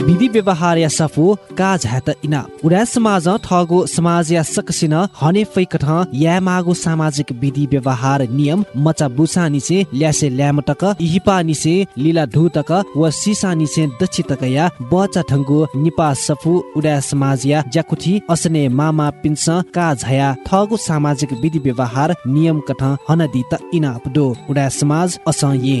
विधि व्यवहार या सफु काज हात इना। उडा समाज ठगो समाज या सकसिन हने फैकठ या मागो सामाजिक विधि व्यवहार नियम मचा बुसा निसे ल्यासे ल्यामटक इहिपा निसे लीला ढुतक व सिसा निसे दक्षितक या बचा ठंगु निपा सफु। उडा समाज या ज्याकुठी असने मामा पिन्स का झया ठगो सामाजिक विधि व्यवहार नियम कठ हनदी त इना अपडो उडा समाज अस ये।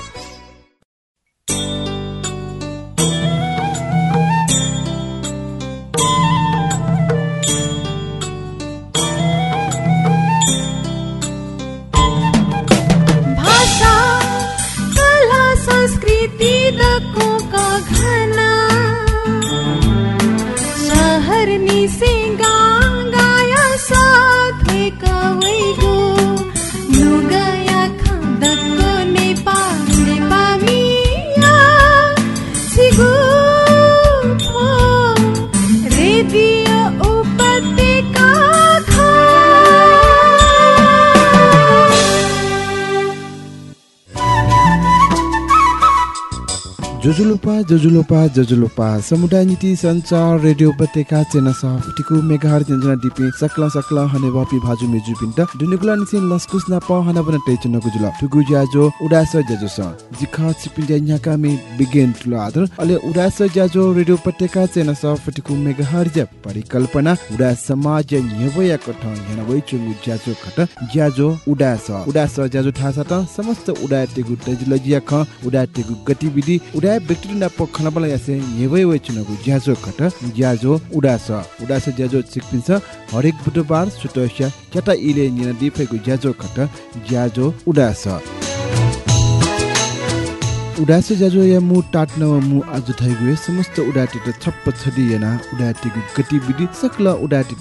तिलकों का घना शहर नी सिंगा जोजुलोपा जोजुलोपा जोजुलोपा। समुदाय नीति संचार रेडियो उपत्यका चेना सफटिकु मेगाहर जन्जना डिपि सकला सकला हने वापि भाजु मेजु पिन्ट दुनिकुला निसिन लस्कुस ना प हना बन टे चुनको जुल टुगु ज्याजो उडास ज्याजो स। जिखा छिपिन्जा न्याका मे बिगेन तुल आदर। अले उडास ज्याजो रेडियो उपत्यका चेना सफटिकु मेगाहर ज परिकल्पना। उडा समाज न्यवया कठ न्याना वइ चुगु ज्याजो खट। ज्याजो उडास। उडास ज्याजो ठासा त। समस्त उडा टेगु तजिलजिया ख। उडा टेगु गतिविधि। उडा ज्या भिक्टोरिया नाप खनाबल यासे ज्याजो खट ज्याजो उडास उडास ज्याजो हरेक बुधबार सुतोस्या चटा इले ज्याजो खट ज्याजो उडास उडासे जाजो या मु टाट्न मु आज थैगु समस्त उडाटी त छप्प छदि याना उडाटीगु गतिविधि सकल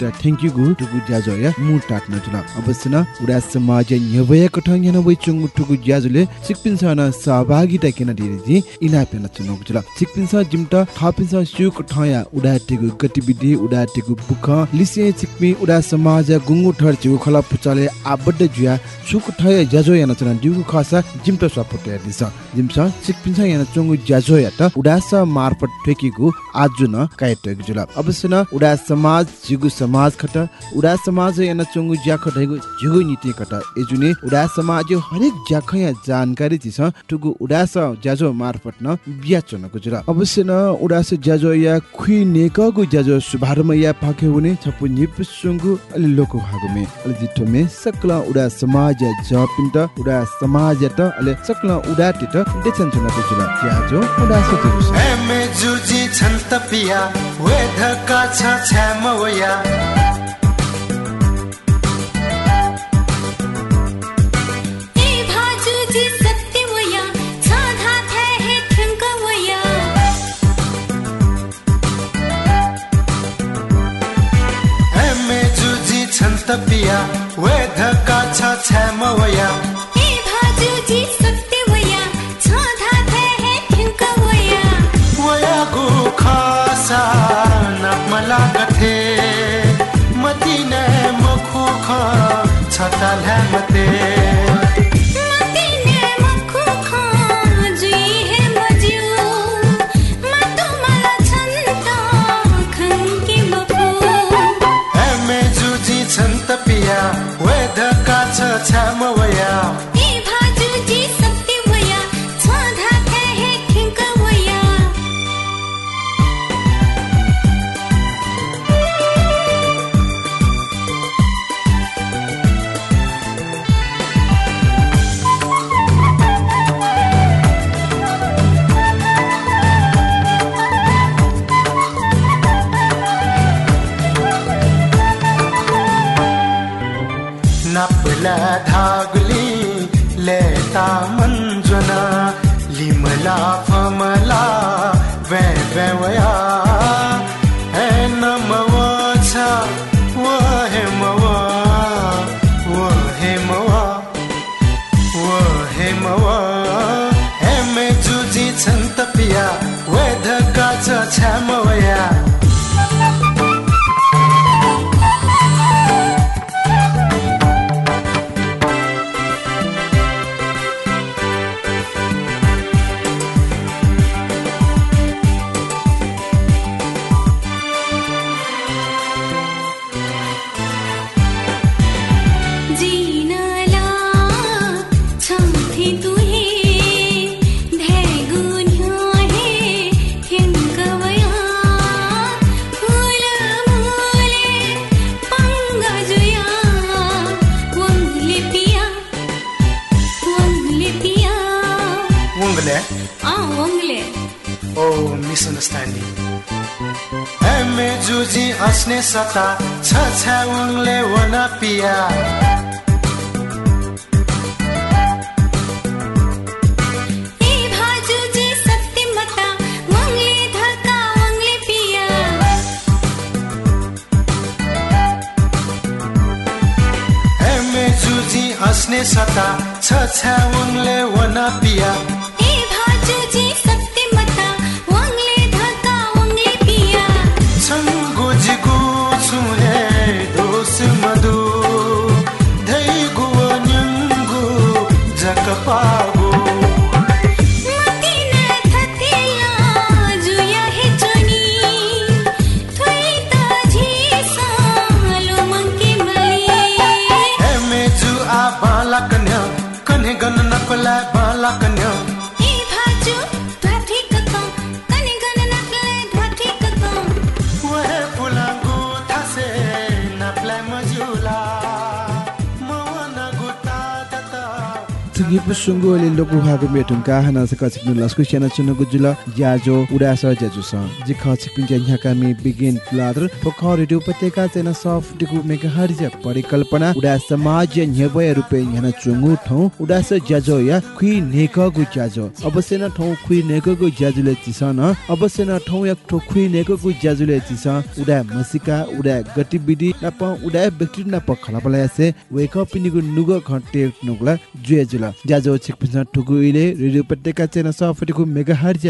त थ्यांक यू गु टुगु ज्याजो या मु टाट्न जुल अवश्य न उडा समाज न्यवय कठङ याना वइ चंगु टुगु ज्याजोले सिकपिन सन सहभागिता केना दिरे जी इना पेन चुनगु जुल। सिकपिन स जिमट थापिन स सुक ठया उडाटीगु गतिविधि उडाटीगु बुख लिसे सिकपि उडा समाज गुंगु ठर चिगु खला पुचाले आबड्ड जुया सुक ठय ज्याजो याना चना। दिगु खासा जिमट सपोर्ट दिस। जिमसा सिकपिन्छ याना चोंगु ज्याजो यात उडास मार्फत ठेकीगु आजु न कायटेक जुल अवश्य न उडा समाज जिगु समाज खट। उडा समाज याना चोंगु ज्या खटेगु जिगु नीति खट। एजुने उडा समाज हरेक ज्याख या जानकारी दिस टुगु उडास ज्याजो मार्फत न बिया चनको जुल अवश्य न उडास ज्याजो या खुइ नेकगु ज्याजो शुभारम्भ या फाके हुने छपु निप सुंगु अलि लोको हागुमे अलि जिठोमे सकला उडा समाज जपिन्ट उडा समाज त अलि सकला उडा टिट देछन नबुजु क्याजो पुडा सुजुस एमएजुजी छनता पिया वेधका छ छम वया हे भाजुजी सत्य खासा नकमला गथे मतीने मखो खा छताल है मते छन्त पिया वेद का छ छमवया सता छ छ्याउङले वना पिया। अस्ने सता छ छ्याउङले वना पिया। ए भाजुजी बुसुङ्गो लेलो गुहागु मेटुङका हना सका छिपिनु लस्कु सेना चुनुगु जुल ज्याजो उडास ज्याजु स जिख छिपिन ज्याङका बिगिन लादर फोख रेडियो उपत्यका चेना सफ डिगु मेक हरिज परिकल्पना उडास समाज न्यबय रुपे यना चुङु ठौ उडास ज्याजो या खुइ नेकगु ज्याजो अवश्य न ठौ खुइ नेकगु ज्याजुले चिस न अवश्य न ठौ या ठौ खुइ नेकगु ज्याजुले चिस उडा मसिका उडा गतिविधि नप उडा व्यक्ति नप खलपलायसे वेक पिनिगु नुगु घटे नुगला जुएजुला 101.1 tugu ile redio Upateka channel safatikhu megahertz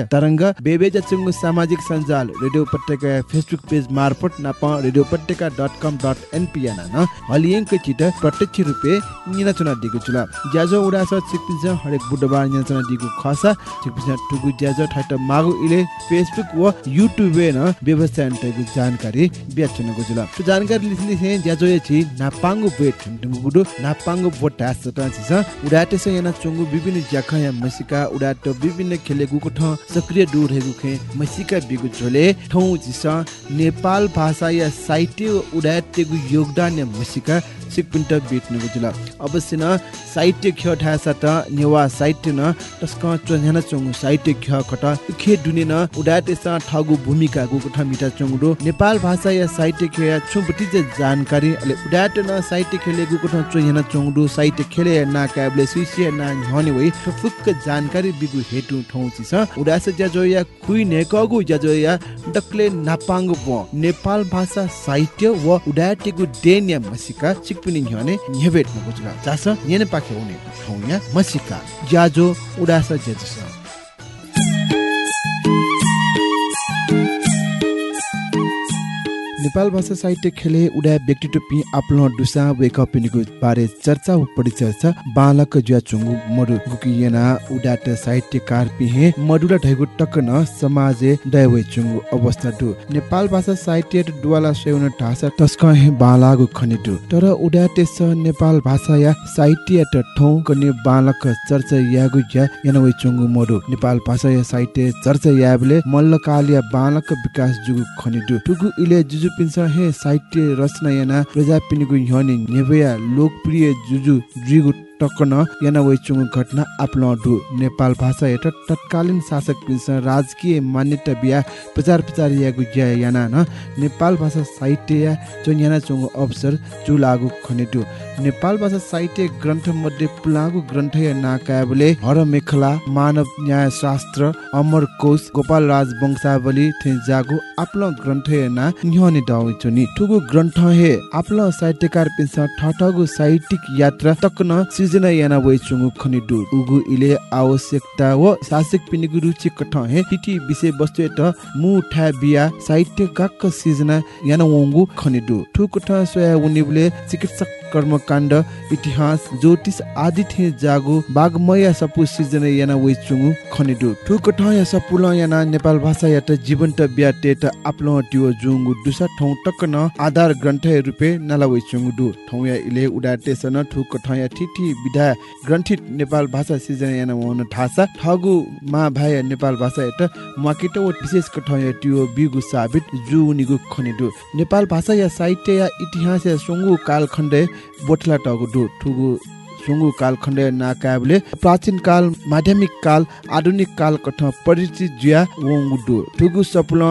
बेबेज चंगु सामाजिक सञ्जाल रेडियो पट्टेका फेसबुक पेज मार्फत नाप रेडियो उपत्यका डट कम डट एनपिएन न हलियङ्क चिट प्रत्यक्ष रूपे निनाचना दिएको छु ज्याजो उडास छिपिन्छ हरेक बुधबार निनाचना दिगु खसा छिपिन्छ टुगु ज्याझ ठाट मागु इले फेसबुक व युट्युब न व्यवस्था अन्तको जानकारी ब्याचनको छु त्यो जानकारी लिसले चाहिँ ज्याजो छि नापाङ्गु वेट ठुङ्गु गुडु नापाङ्गु बोटा सटान्छ उडाटेस याना याना विभिन्न ज्याखा या मसिका उडाट विभिन्न खेले गुको ठ सक्रिय दूर हेगु खे मसिका बिगु झोले ठौ छिस नेपाल भाषा या साहित्य उडाटेगु योगदान या मसिका सिकपिन्ट बेट्नु गुजुला अवश्य न साहित्य ख ठासा त नेवा साहित्य न तस्क चन्याना चंगु साहित्य ख खट खे दुने न उडाटे स ठगु भूमिका गुको ठ मिटा चंगु नेपाल भाषा या साहित्य ख या छुबटी जानकारी अले उडाट न साहित्य खेले गुको ठ चन्याना चंगु साहित्य खेले ना काबले सुइसे ना न्हने वइ फुक्क जानकारी बिगु हेटु ठौ छिस उडास ज्याजो या खुइ नेकगु ज्याजो या डक्ले नापांगु ब। नेपाल भाषा साहित्य व उडाटेगु डेन्या मसिका सिकपिनि ह्यने न्हेबेट नगुजुला जास नेने पाखे हुने ठौ या मसिका। ज्याजो उडास ज्याजो नेपाल भाषा साहित्य खेले उडा व्यक्तित्व पि आपलो दुसा वेक बारे चर्चा परिचर्चा बालक जुया चुंगु मरु गुकियना उडाट साहित्यकार पिहे मडुला ढैगु टक न समाजे दैवे चुंगु अवस्था दु नेपाल भाषा साहित्य दुवाला सेउन ढासा तस्क हे बालागु खनिदु तर उडाटे स नेपाल भाषा या साहित्य त ठौ कने बालक चर्चा यागु या यनवे चुंगु मरु। नेपाल भाषा या साहित्य चर्चा याबले मल्लकालिया बालक विकास जुगु खनिदु टुगु इले जुजु साहित्य रचना याना प्रजापिनिगु ह्यने लोकप्रिय जुजु जुगु टक्कन याना वैचुङ घटना आफ्नो डु नेपाल भाषा हेट तत्कालीन शासक राजकीय मान्यता बिया प्रचार प्रचार यागु ज्या याना न नेपाल भाषा साहित्य या जुन याना चुङ अवसर जु लागु खनेटु नेपाल भाषा साहित्य ग्रन्थ मध्ये पुलागु ग्रन्थ या नाकाबले हर मेखला मानव न्याय शास्त्र अमर कोश गोपाल राज वंशावली जागु आफ्नो ग्रन्थ या ना न्ह्यने दाउ चुनी। ठुगु ग्रन्थ हे आफ्नो साहित्यकार पिन्स ठठगु साहित्यिक यात्रा तक्न सिर्जना याना वइ चुङु खनि दु उगु इले आवश्यकता व शासक पिनिगु रुचि कठ हे टिटी विषय वस्तु त मु ठा बिया साहित्य गक्क सिर्जना याना वंगु खनि दु ठु कठ सोया उनिबले चिकित्सक कर्मकाण्ड इतिहास ज्योतिष आदि थे जागु बागमया सपु सिर्जना याना वइ चुङु खनि दु ठु कठ या सपुल याना नेपाल भाषा या त जीवन्त ब्याटे त आपलो टियो जुङु दुसा ठौ टक्क न आधार ग्रन्थ रुपे नाला वइ चुङु दु ठौ या इले उडाटे सन ठु कठ या ठिठी विधा ग्रन्थित नेपाल भाषा सिर्जना याना वन ठासा ठगु मा भाइ नेपाल भाषा एट माकिट व विशेष कठ या टियो बिगु साबित जु उनिगु खनि दु नेपाल भाषा या साहित्य या इतिहास या सुङ्गु कालखण्ड बोठला टगु दु ठुगु सुङ्गु कालखण्ड नाकाबले प्राचीन काल माध्यमिक काल आधुनिक काल कठ परिचित जुया दु ठुगु सपुल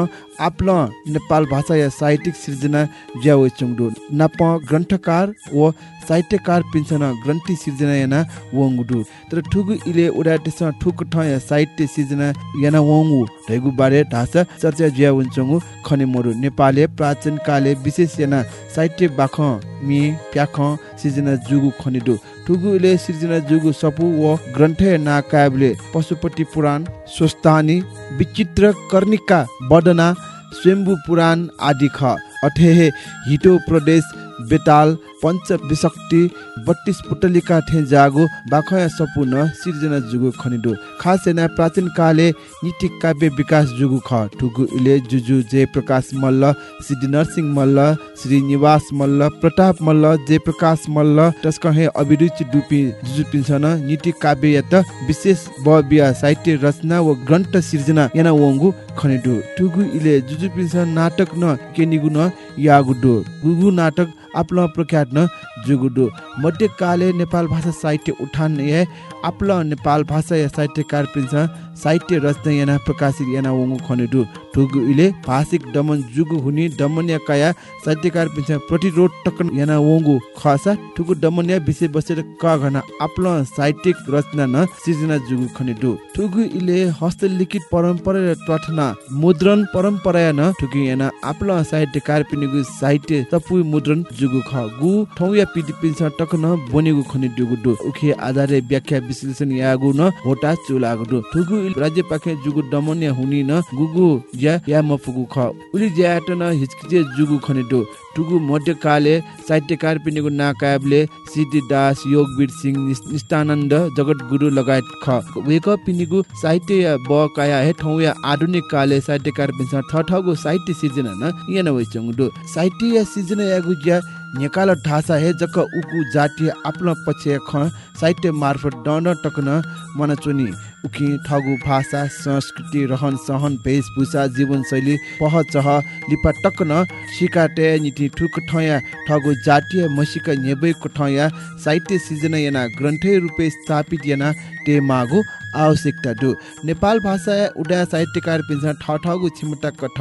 आपल नेपाल भाषा या साहित्यिक सिर्जना ज्या वे चुङडु नाप ग्रन्थकार व साहित्यकार पिन्छन ग्रन्थि सिर्जना याना वंगुडु। तर ठुगु इले उडाटेस ठुक ठ या साहित्य सिर्जना याना वंगु। ढैगु बारे ढासा चर्चा ज्या वंचंगु खने मोरु। नेपालले प्राचीन काले विशेष याना साहित्य बाख मि प्याख सिर्जना जुगु खनिदु ठुगु इले सिर्जना जुगु सपु व ग्रन्थ नाकाबले पशुपति पुराण स्वस्थानी विचित्र कर्णिका बदना स्वयम्भू पुराण आदि ख। अठेहे हिटो प्रदेश बेताल पञ्च विशक्ति बत्तीस पुटलिका ठे जागो बाखया सपुन सिर्जना जुगु खनिदो खास सेना प्राचीन काले नीति काव्य विकास जुगु ख। ठुगु इले जुजु जय प्रकाश मल्ल सिद्धि नरसिंह मल्ल श्री निवास मल्ल प्रताप मल्ल जय प्रकाश मल्ल तस्कहे अभिरुचि डुपी जुजु पिन्छन नीति काव्य या त विशेष ब बिया साहित्य रचना व ग्रन्थ सिर्जना याना वंगु खनिदो ठुगु इले जुजु पिन्छन नाटक न केनिगु न यागुडो। गुगु नाटक आपल प्रख्यात न जुगुडो। मध्यकाले नेपाल भाषा साहित्य उठान ए आपल नेपाल भाषा या साहित्यकार पिन्छ साहित्य रचना याना प्रकाशित याना वंगु खनेडु। ठुगु इले भाषिक दमन जुगु हुने दमन्या काया साहित्यकार पिन्छ प्रतिरोध टकन याना वंगु। खसा ठुगु दमन्या विषय बसेर क घना आपल साहित्यिक रचना न सृजना जुगु खनेडु। ठुगु इले हस्तलिखित परम्परा र टठना मुद्रण परम्परा न ठुगु याना आपल साहित्यकार पिनिगु साहित्य तपु मुद्रण जुगु ख। गु ठौ या पिति पिन्छ टकन बनेगु खनि दु उखे आधारे व्याख्या विश्लेषण यागु न होटा चुलागु दु ठुगु राज्य पाखे जुगु दमन्या हुनी न गुगु ज्या या मफुगु ख उली ज्याट न हिचकिचे जुगु खनि दु टुगु मध्यकाले साहित्यकार पिनिगु नाकाबले सिद्धि दास योगवीर सिंह निष्ठानन्द जगत गुरु लगायत ख। वेक पिनिगु साहित्य या ब काया हे ठौ या आधुनिक काले साहित्यकार पिन्छ ठ साहित्य सिर्जना न याना वइचंगु दु। साहित्य या सिर्जना यागु ज्या नेकाल ढासा हे जक उकु जातीय आफ्नो पक्ष ख साहित्य मार्फत डन टकन मन चुनी। उखि ठगु भाषा संस्कृति रहन सहन वेशभूषा जीवनशैली पह चह लिपा टक्न सिकाटे निति ठुक ठया ठगु जातीय मसिक नेबै ठया साहित्य सिर्जना याना ग्रन्थै रूपे स्थापित याना ते मागु आवश्यकता दु। नेपाल भाषा उडा साहित्यकार पिन्छ ठ ठगु छिमटा कठ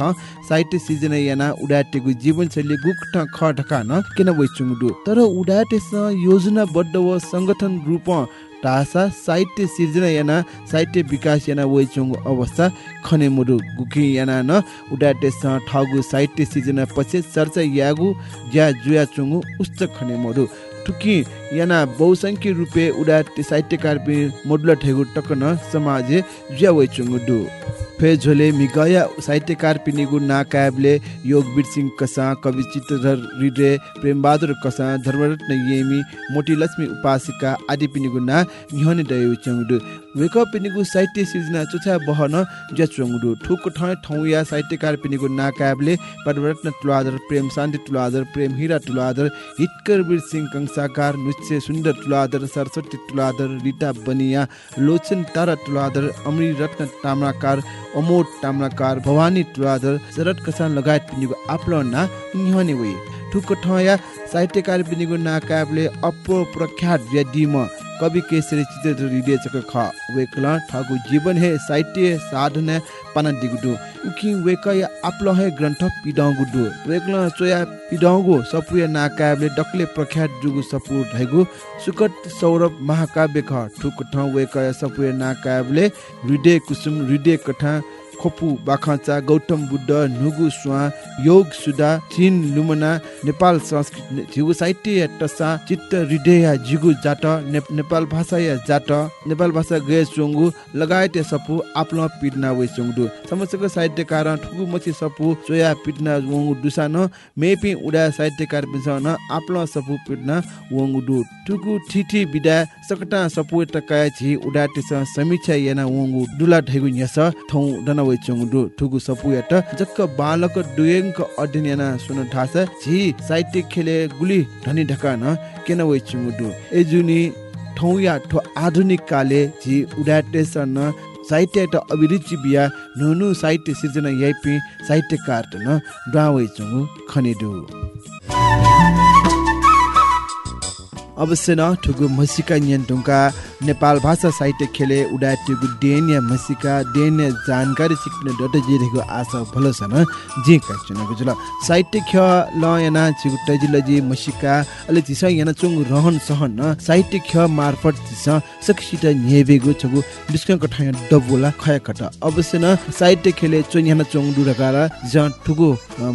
साहित्य सिर्जना याना उडाटेगु जीवनशैली गुक ठ ख ढका न किन वइचुङ दु। तर उडाटेस योजनाबद्ध व संगठन रूप टासा साहित्य सिर्जना याना साहित्य विकास याना वइचुङ अवस्था खने मुडु गुखी याना न उडाटेस ठगु साहित्य सिर्जना पछि चर्चा यागु ज्या जुया चुङु उच्च खने टुकी याना बहुसंख्य रूपे उडा साहित्यकार पि मोडुला ठेगु टकन समाजे ज्या दु फे झोले मिगया साहित्यकार पिनिगु नाकाबले योगवीर सिंह कसा कवि चित्रधर रिडे प्रेमबहादुर कसा धर्मरत्न येमी मोटी लक्ष्मी उपासिका आदि पिनिगु ना निहने दयु वेक पिनिगु साहित्य सिर्जना चुछा बहन ज्या चंगडु ठुक ठय ठौ या साहित्यकार पिनिगु नाकाबले पदरत्न तुलादर प्रेम शान्ति तुलादर प्रेम हीरा तुलादर हिटकर वीर सिंह कंसाकार नुच्चे सुन्दर तुलादर सरस्वती तुलादर रिता बनिया लोचन तारा तुलादर अमरी रत्न ताम्राकार अमोट ताम्राकार भवानी तुलादर शरद कसान लगायत पिनिगु आफ्नो ना निहने वइ ठुक ठया साहित्यकार पिनिगु नाकाबले अपो प्रख्यात व्यदिम कवि केसरी चित्र हृदय चक ख। वेकला ठगु जीवन हे साहित्य साधना पाना दिगुडु। उखि वेक या आपलो हे ग्रन्थ पिडाउगुडु। वेकला चोया पिडाउगु सपुया नाकाबले डक्ले प्रख्यात जुगु सपु ढैगु सुकट सौरभ महाकाव्य ख। ठुक ठ वेक या सपुया नाकाबले हृदय कुसुम हृदय कथा खोपु बाखचा गौतम बुद्ध नुगु स्वा योग सुधा चिन लुमना नेपाल संस्कृत झिगु साहित्य टसा चित्त हृदय जिगु जाट ने, नेपाल भाषा या जाट नेपाल भाषा गए चोङ्गु लगायत सपु आफ्नो पिटना वे चोङ्गु समस्याको साहित्यकार ठुगु मछि सपु चोया पिटना वंगु दुसान मेपि उडा साहित्यकार बिसन आफ्नो सपु पिटना वंगु दु ठुगु ठिठी बिदा सकटा सपु टका छि उडा टिस समीक्षा याना वंगु दुला ढैगु न्यस थौ दना वे चोङ्गु दु ठुगु सपु जक्क बालक दुयंक अध्ययन याना सुन ठास झि साहित्य खेले गुली धनी ढका न केन वे चोङ्गु दु एजुनी ठौ या ठो आधुनिक काले झि उडाटेसन साहित्य त अभिरुचि बिया नुनु साहित्य सिर्जना याइपि साहित्यकार त न डावै चंगु खनेदु अवश्य न ठुगु मसिका न्यन्टुङका नेपाल भाषा साहित्य खेले उडा टुगु डेन या मसिका डेन या जानकारी सिक्ने डट जिरेको आशा भलो छ न जे काचुन बुझल साहित्य ख ल याना चिगु तजिल जी मसिका अले तिस याना चुङ रहन सहन न साहित्य ख मार्फत तिस सकिसित न्हेबेगु छगु डिस्कन कठाय डबुला खया कट अवश्य न साहित्य खेले चुङ याना चुङ दुरकार ज ठुगु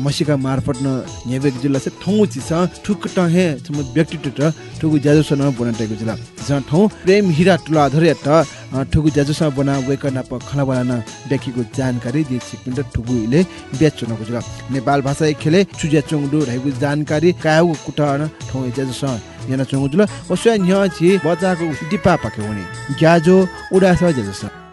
मसिका मार्फत न न्हेबेगु जिल्ला से ठौ चिस ठुक टहे छम व्यक्तित्व त ठुगु ज्याजुसन बनाटेको जिल्ला। ज ठौ प्रेम हिरा टुला धरे त अ, ठुगु ज्याजुसन बना वेक नाप खला बना व्यक्तिको जानकारी जे सिकपिन्ट ठुगु इले बेचनको जिल्ला। नेपाल भाषा खेले चुज्या चोङडु रहेको जानकारी कायगु कुटन ठौ ज्याजुसन yana chungu dula osya nya chi bacha ko dipa pake woni gyajo uda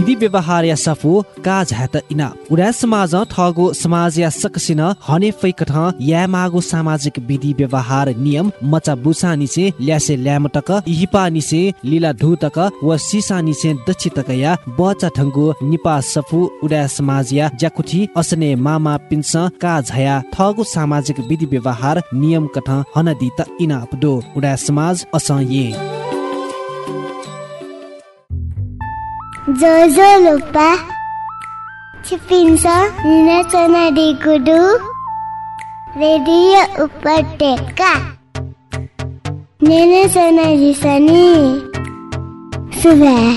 व्यवहार या सफु काज हात इना। उडा समाज ठगो समाज या सकसिन हने फैकठ या मागो सामाजिक विधि व्यवहार नियम मचा बुसा निसे ल्यासे ल्यामटक इहिपा निसे लीला धुतक व सिसा निसे दक्षितक या बचा ठंगु निपा सफु उडा समाज या ज्याकुठी असने मामा पिन्स का झया ठगो सामाजिक विधि व्यवहार नियम कठ हनदी त इना अपडो। उडा समाज अस ये। Jojo lupa Cipinsa Nina Sana di Kudu Radio Upateka Nina Sana di Sani Sudah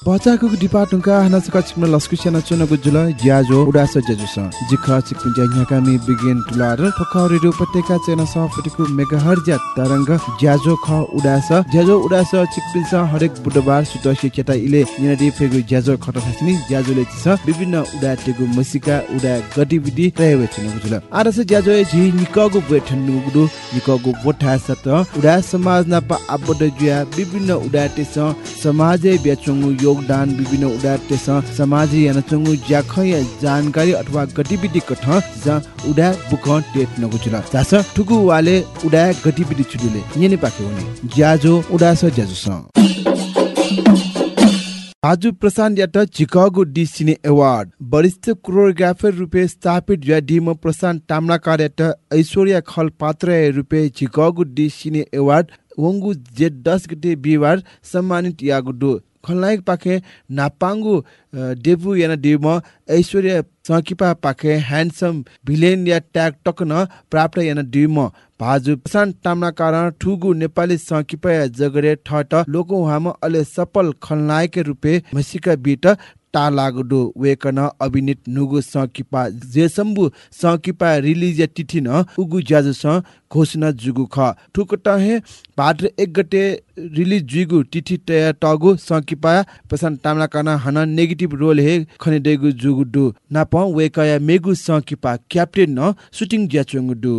बचाको डिपा टुङ्का हाना सका छिक्न लस्कु सेना चुनको जुल ज्याजो उडास ज्याजुस जिख छिक्पिन ज्याकामी बिगिन टुलार ठोका रेडियो उपत्यका चेना सफटिको मेगाहर्ज तरंग ज्याजो ख उडास ज्याजो उडास छिक्पिन स हरेक बुधबार सुतसी चेता इले निनदी फेगु ज्याजो खट थासिनी ज्याजोले छ विभिन्न उडाटेगु मसिका उडा गतिविधि प्रयोग चुनको जुल आरस ज्याजो झि निकगु बैठन नुगु निकगु बोठा सत उडा समाज नापा आबद्ध जुया विभिन्न उडाटे स समाजे ब्याचुङु योगदान विभिन्न स समाजी यानचुङु ज्याख या जानकारी अथवा गतिविधि कठ जा उडा बुक टेट नगुजुल जास ठुगु वाले उडा गतिविधि छुडुले यने पाके हुने। ज्याजो उडा स ज्याजो स। आजु प्रशान्त यात चिकागो डी सिने अवार्ड वरिष्ठ कोरियोग्राफर रूपे स्थापित या डिम प्रशान्त ताम्राकार यात ऐश्वर्या खल पात्र रूपे चिकागो डी सिने अवार्ड वंगु जे दस गते बिहिबार सम्मानित यागुडो। खलनायक पाखे नापाङ्गु डेबु याना डिम ऐश्वर्या सकिपा पाखे ह्यान्डसम भिलेन या ट्याग टक्न प्राप्त याना डिम भाजु प्रशान्त ताम्ना कारण ठुगु नेपाली सकिपा जगरे ठट लोको हाम अले सफल खलनायक रूपे मसिका बिट टालागडो वेकन अभिनीत नुगु सकिपा जेसम्बु सकिपा रिलिज या तिथि न उगु ज्याजु घोषणा जुगु ख। ठुक टहे भाद्र एक गते रिलिज जुगु तिथि तया टगु सकिपा प्रशान्त ताम्ना कारण हन नेगेटिभ रोल हे खनिदेगु जुगु दु नाप वेकया मेगु सकिपा क्याप्टेन न सुटिङ ज्याचुङ दु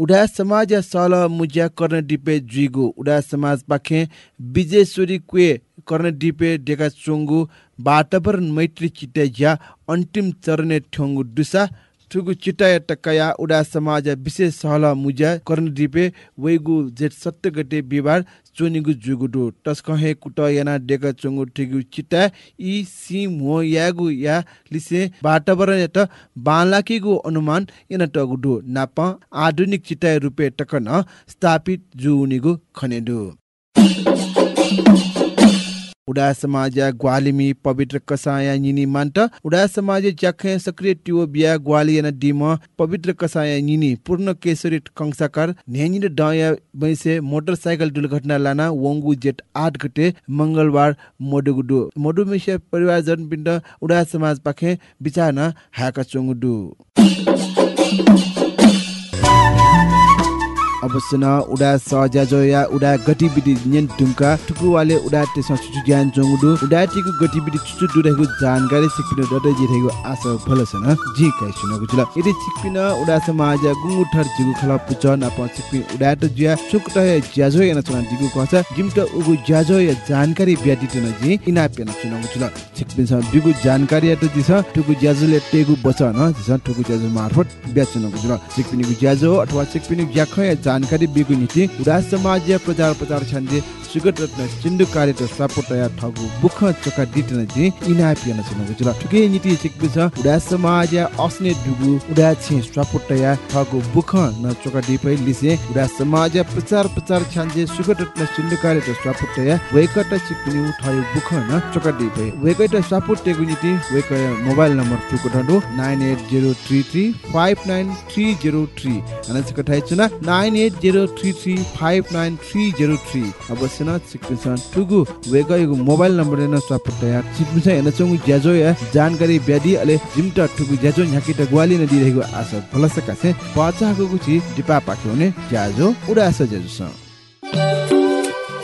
उडा समाज सल मुज्या कर्ण डिपे जुइगु उडा समाज पाखे विजेश्वरी क्वे कर्ण डिपे डेका चोङ्गु वातावरण मैत्री चिटे अन्तिम चरणे ठ्योङ्गु दुसा ठुगु चिटाय टकया उडा समाज विशेष सहल मुज्या कर्ण डिपे वैगु जेठ सत्य गते बिहिबार चोनिगु जुगुडु। टस्कहे कुट याना डेका चोङ्गु ठिगु चिटा इ सिम हो यागु या लिसे वातावरण यत बालाकीगु अनुमान याना टगुडु। नाप आधुनिक चिटाय रुपे टकन स्थापित जुनिगु खनेडु। उडा समाज ग्वालिमी पवित्र निनी मान्ट उडा समाज सक्रिय टिओ बिया ग्वाली याना डिम पवित्र निनी पूर्ण केसरी कंसाकार डया बैसे मोटरसाइकल दुर्घटना लाना वंगु जेट आठ गते मंगलबार मोडुगुडु। मोडुमेसिया परिवार जन पिण्ड उडा समाज पाखे चोंगुडु। न उडा सजाजोया उडा गतिविधि नियन दुमका टुकुवाले उडा तेस चुचु ज्ञान जोंगुडु उडा टिकु गतिविधि चुचु दुरेको जानकारी सिक्पिन ददै जिरहेको आशा फलसन जी काइ सुनको जुल यदि सिक्पिन उडा समाज गुंगु ठर जिगु खला पुच न प सिक्पिन उडा त ज्या सुकट ज्याजो याना चना दिगु कस जिमट उगु ज्याजो या जानकारी ब्यादि त न जी इना पेन सुनको जुल सिक्पिन स बिगु जानकारी त दिस टुकु ज्याजोले टेगु बच न टुकु ज्याजो मार्फत ब्याचनको जुल सिक्पिनिगु ज्याजो अथवा सिक्पिनिगु ज्याख या जानकारी बिगु नीति उडा समाज प्रचार प्रचार छन्जे सुगत रत्न चिन्डु कार्य सापोटया ठगु बुख चका दिटन जी इना पियन छन गुजुल। ठुके नीति चिकबि छ उडा समाज अस्ने दुगु उडा छि सापोटया ठगु बुख न चका दिपै लिसे उडा समाज प्रचार प्रचार छन्जे सुगत रत्न चिन्डु कार्य सापोटया वेकट चिकनि उठायो बुख न चका दिपै वेकट सापोट टेगु नीति वेक मोबाइल नम्बर टुको ढडु 9803359303 अनस कठाइ चुना 9803359303 अवश्य न सिक्पिसन टुगु वेगयगु मोबाइल नम्बर न सपटया सिक्पिसन हेन चंगु ज्याजो या जानकारी ब्यादि अले जिमटा टुगु ज्याजो न्याकिटा ग्वाली न दिरहेको आशा फलसका से पचाको गुची दिपा पाख्योने ज्याजो उडास ज्याजो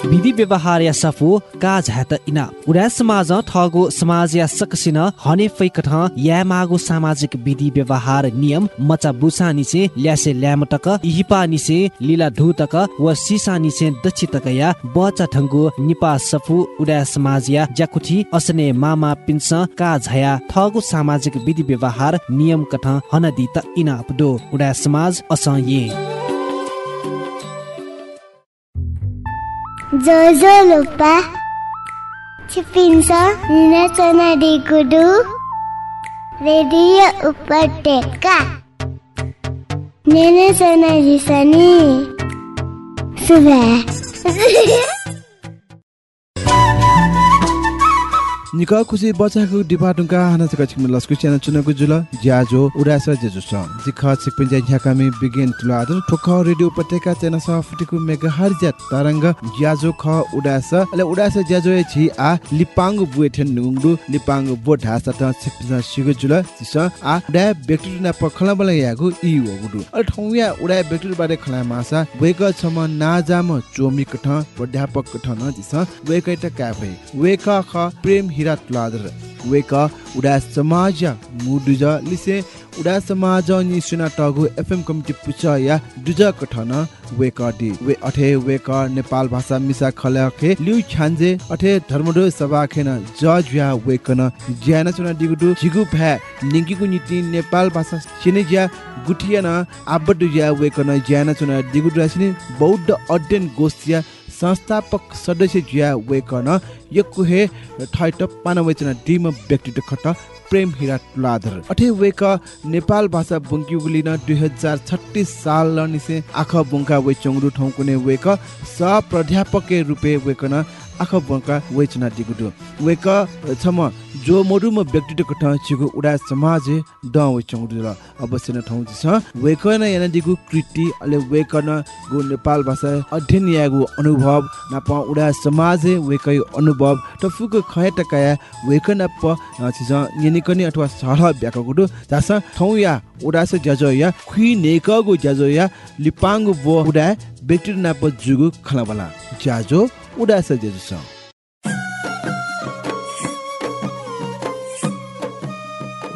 विधि व्यवहार या सफु काज हात इना। उडा समाज ठगो समाज या सकसिन हने फैकठ या मागो सामाजिक विधि व्यवहार नियम मचा बुसा निसे ल्यासे ल्यामटक इहिपा निसे लीला धुतक व सिसा निसे दक्षितक या बचा ठंगु निपा सफु उडा समाज या ज्याकुठी असने मामा पिन्स का झया ठगो सामाजिक विधि व्यवहार नियम कठ हनदी त इना अपडो। उडा समाज अस ये। Jojo lupa Cipinsa Nina Sana di Kudu Radio Upateka Nina Sana di Sani Sudah निका खुसी बचाको डिपाटुका हाना चका छिकम लस्कु च्याना चुनको जुल ज्याजो उडास जेजु स जिखा छिकपिन ज्या झ्याकामी बिगिन तुला आदर ठोख रेडियो उपत्यका च्याना स फुटिकु मेगा हर्जा तरंग ज्याजो ख उडास अले उडास ज्याजो ए छि आ लिपांग बुए ठेन नुङडु लिपांग बो ढासा त छिकपिन सिगु जुल जिस आ उडा व्यक्ति ना पखला बला यागु इ वगुडु अल ठौया उडा व्यक्ति बारे खला मासा वेक छम नाजाम चोमी कठ प्राध्यापक कठ न जिस वेक त काफे वेक ख प्रेम हिरा तुलादर वेक उडा समाज मुडुज लिसे उडा समाज नि सुना टगु एफएम कमिटी पुच या दुज कठन वेक डी। वे अठे वेक नेपाल भाषा मिसा खलखे लिउ छान्जे अठे धर्मडो सभा खेन जज या वेकन ज्याना चुना दिगुडु जिगु भ्या निंगिगु नीति नेपाल भाषा छिने ज्या गुठियाना आबडु ज्या वेकन ज्याना चुना दिगुडु रासिने बौद्ध अध्ययन गोष्ठिया संस्थापक सदस्य ज्या वेकन यकुहे ठैट पानवेचना डिम व्यक्तित्व खट प्रेम हिरा तुलाधर। अठे वेक नेपाल भाषा बुङ्की गुलिन दुई हजार छत्तिस साल निसे आख बुङ्का वे चौरु ठौकुने वेक स प्राध्यापक रूपे वेकन आख बुङ्का वेचना दिगुडु वेक छम जो मोडुम व्यक्तित्व कठ छिगु उडा समाज द वे चौरु र। अवश्य न ठौ छ वेकन याना दिगु कृति अले वेकन गु नेपाल भाषा अध्ययन यागु अनुभव नाप उडा समाज वेकै अनुभव टफुको खय टकाया वेकन प छिज निकनि अथवा सह ब्याकगुडु जास ठौ या उडास ज्याजो या खुइ नेकगु ज्याजो या लिपांगु बो उडा व्यक्ति नाप जुगु खलाबला। ज्याजो उडास ज्याजो छ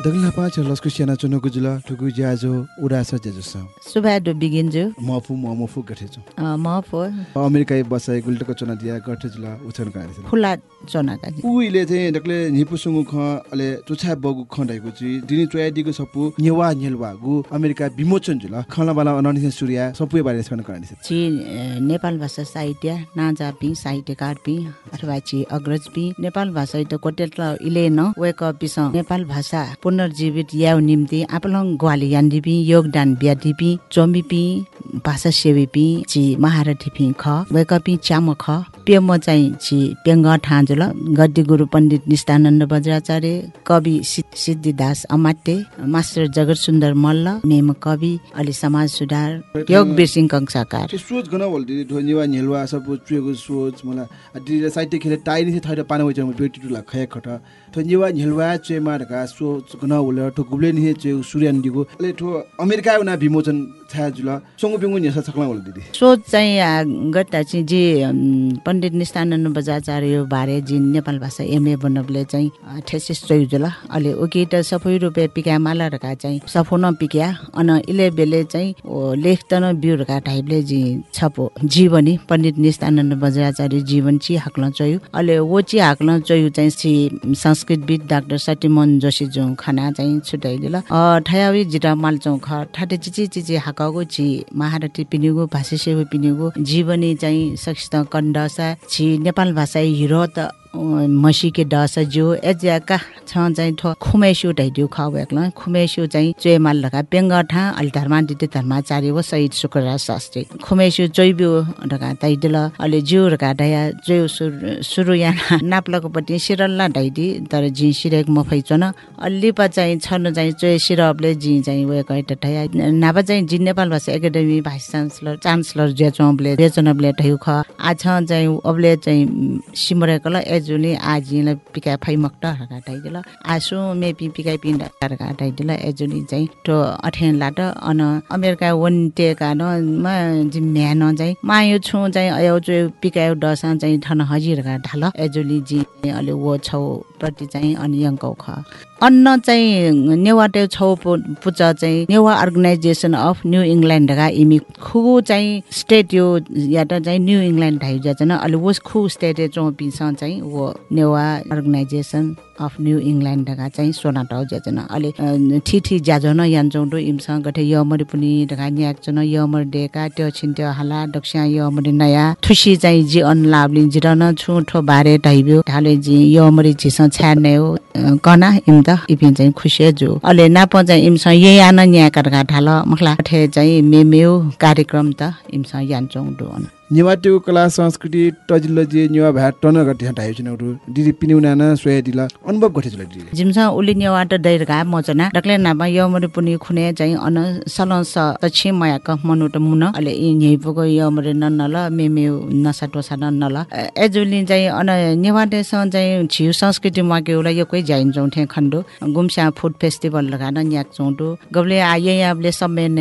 दगला पाँच लस्कु सेना चुनको जुल ठुकु ज्याजो उडास ज्याजो छ सुभाडो बिगिन्जु मफु म मफु गठे छु। म फो। अमेरिका बसाइ गुल्टको चुना दिया गठे जुल उछन छ। फुला चनाका उहिले चाहिँ डक्ले निपुसुङु ख अले चुछा बगु खण्डाइको छि। दिनी चोया दिगु सपु नेवा नेलवा गु अमेरिका विमोचन जुल खला बाला अननि सूर्य सपुय बारे छन कारे छ। नेपाल भाषा साहित्य नाजापि साहित्यकार पि अथवा ची अग्रज पि। नेपाल भाषा त कोटेल इले न वेक पिस नेपाल भाषा पुनर्जीवित याउ निम्ति आपलङ ग्वाली यान्दिपि योगदान ब्यादिपि चोमिपि भाषा सेविपि ची महारथीपि ख वेकपि च्याम ख पेम चाहिँ ची पेङ्ग ठाँजुल गद्दी गुरु पण्डित निष्ठानन्द बज्राचार्य कवि सिद्धिदास अमात्य मास्टर जगत सुन्दर मल्ल मेम कवि अलि समाज सुधार योग बिरसिंह कंसाकार। त्यो सोच गन बोल दिदी ढोनिवा नेलवा सब चुएको सोच मलाई दिदी साहित्य खेले टाइ नि थैर पाना म बेटी टुला खय खट। ढोनिवा नेलवा चे मारका सोच गन बोल ठो गुब्ले नि चे सूर्यन दिगो। ले ठो अमेरिका उना विमोचन छा जुल। संगु बिंगु नेसा छक्ला बोल दिदी। सोच चाहिँ गट्टा चाहिँ जे पण्डित निष्ठानन्द बजाचार्य बारे जी नेपाल भाषा एमए बनबले चाहिँ आ, ठेसिस चोइजुल अहिले ओके त सबै रुपियाँ पिका मालाहरूका चाहिँ सफोन पिक्या अन इले बेले चाहिँ ओ, लेख्तन बिउहरूका टाइपले जी छपो जीवनी पण्डित निष्ठानन्द बजाचार्य जीवन ची हाक्न चोयु अहिले वो ची हाक्न चोयु चाहिँ सी संस्कृतविद डाक्टर सटिमन जोशी जो खाना चाहिँ छुट्याइदिल ठयावी जिरा माल्चौँ ख ठाटे चिची चिची हाकाको ची महारथी पिनिगु भाषा सेवा पिनिगु जीवनी चाहिँ सक्षित कण्डसा छि नेपाल भाषा हिरो त मसीके डस जो एज्याका छ चाहिँ ठो खुमेसु ढाइदियो खावेक्ल खुमेसु चाहिँ चोयमाल लगा पेङ्ग ठा अलि धर्मा दिते धर्माचार्य वो सहित शुक्र शास्त्री। खुमेसु चोइब्यो ढका ताइदिल अलि जिउ ढका ढाया चोय सुरु यहाँ नाप्लकोपट्टि सिरल्ला ढाइदि तर जी सिरेक मफै चोन। अलि पा चाहिँ छन् चाहिँ चोय सिरपले जी चाहिँ वे कैट ढाया नापा चाहिँ जी Nepal Bhasa academy vice chancellor chancellor जेचोबले जेचोनबले ढायु ख। आ छ चाहिँ अबले चाहिँ सिमरेकल एजुली आजीलाई पिका फाइमक्ट हरका ढाइदिल आसु मेपी पिकाइ पिन्ड हरका ढाइदिल एजुली चाहिँ टो अठेन लाट अन अमेरिका वन टेका न म चाहिँ मायो छु चाहिँ अयो पिकायो डसा चाहिँ ठन हजिरका ढाल। एजुली जी अलि वो छौ प्रति चाहिँ अनि यङ्कौ ख अन्न चाहिँ नेवाटे छौ पुच चाहिँ नेवा अर्गनाइजेसन अफ न्यू इङ्ल्यान्डका इमि खु चाहिँ स्टेट यो या त चाहिँ न्यू इङ्ल्यान्ड ढाइ जाचन अलि वस खु स्टेट चौपिस चाहिँ वो नेवा अर्गनाइजेसन अफ न्यू इङ्ल्यान्डका चाहिँ सोना टाउ ज्याचन अलि ठिठी ज्याजन यान्चौँ इमसँग गठे यमरी पनि ढका न्याक्चन यमर डेका त्यो छिन त्यो हाला दक्षा यमरी नयाँ ठुसी चाहिँ जी अनलाभलिन जिरन छु ठो बारे ढाइब्यो ढाले जी यमरी झिस अ, कना इम त इपिन चाहिँ खुसी जो। अहिले नाप चाहिँ इमसँग यही आन न्याकरका ढाल मखला ठे चाहिँ मेमेउ कार्यक्रम त इमसँग यान्छौँ डोन नेवाटेको कला संस्कृति टजिल्लो जे नेवा भ्या टन गटे ढाइ छिन उठु दिदी पिनि उना सोया दिला अनुभव गठे जुल दिदी। जिमसा उली नेवाट दैरका मचना डक्ले नामा यमरे पुनि खुने चाहिँ अन सलस तछि मयाक मनुट मुन अले इ न्यैपको यमरे ननल मेमे नसा टोसा ननल एजुलिन चाहिँ अन नेवाटे स चाहिँ छिउ संस्कृति मके उला यो कोइ जाइन जौथे खण्डो। गुम्सा फुड फेस्टिभल लगा न न्याक चौडो गबले आये याबले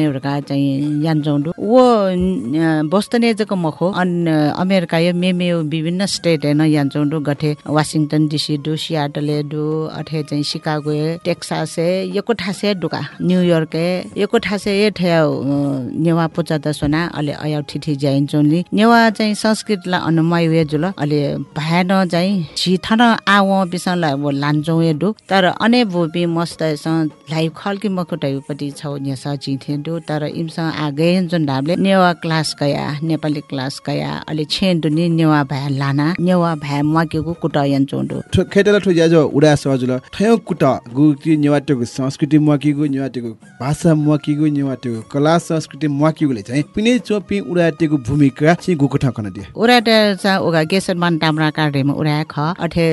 एउटा चाहिँ यान चौडो वो बस्तने जको अन अमेरिका यो मेमे विभिन्न स्टेट हेर्न यान चौडो गठे वासिङटन डिसी डु सियाटले डु अठे चाहिँ सिकागो टेक्सास यको ठासे डुका न्युयोर्क यको ठासे ए ठे नेवा पुचा त सोना अले अया ठिठी जाइन चौली नेवा चाहिँ संस्कृतलाई अनुमय वे जुल अले भएन चाहिँ छि थन आव बिसला वो लान्छौँ ए डु। तर अने भोपी मस्त लाइभ खल्की मखुटाइपट्टि छौ नेस चिथे डु। तर इमसँग आगे जुन ढाबले नेवा क्लास गया नेपाली क्लास गया अले छे दुनि नेवा भए लाना नेवा भए मकेको कुटा यन्छौँ डु ठो खेटेला ठो ज्याजो उडा सजुल ठयो कुट गुकी नेवाटेको संस्कृति मकिगु नेवाटेको भाषा मकिगु नेवाटेको कला संस्कृति मकिगुले चाहिँ पिने चोपी उडाटेको भूमिका चाहिँ गुको ठकन दिए उराटे चा उगा केसर मान टामरा काटेमा उरा ख अठे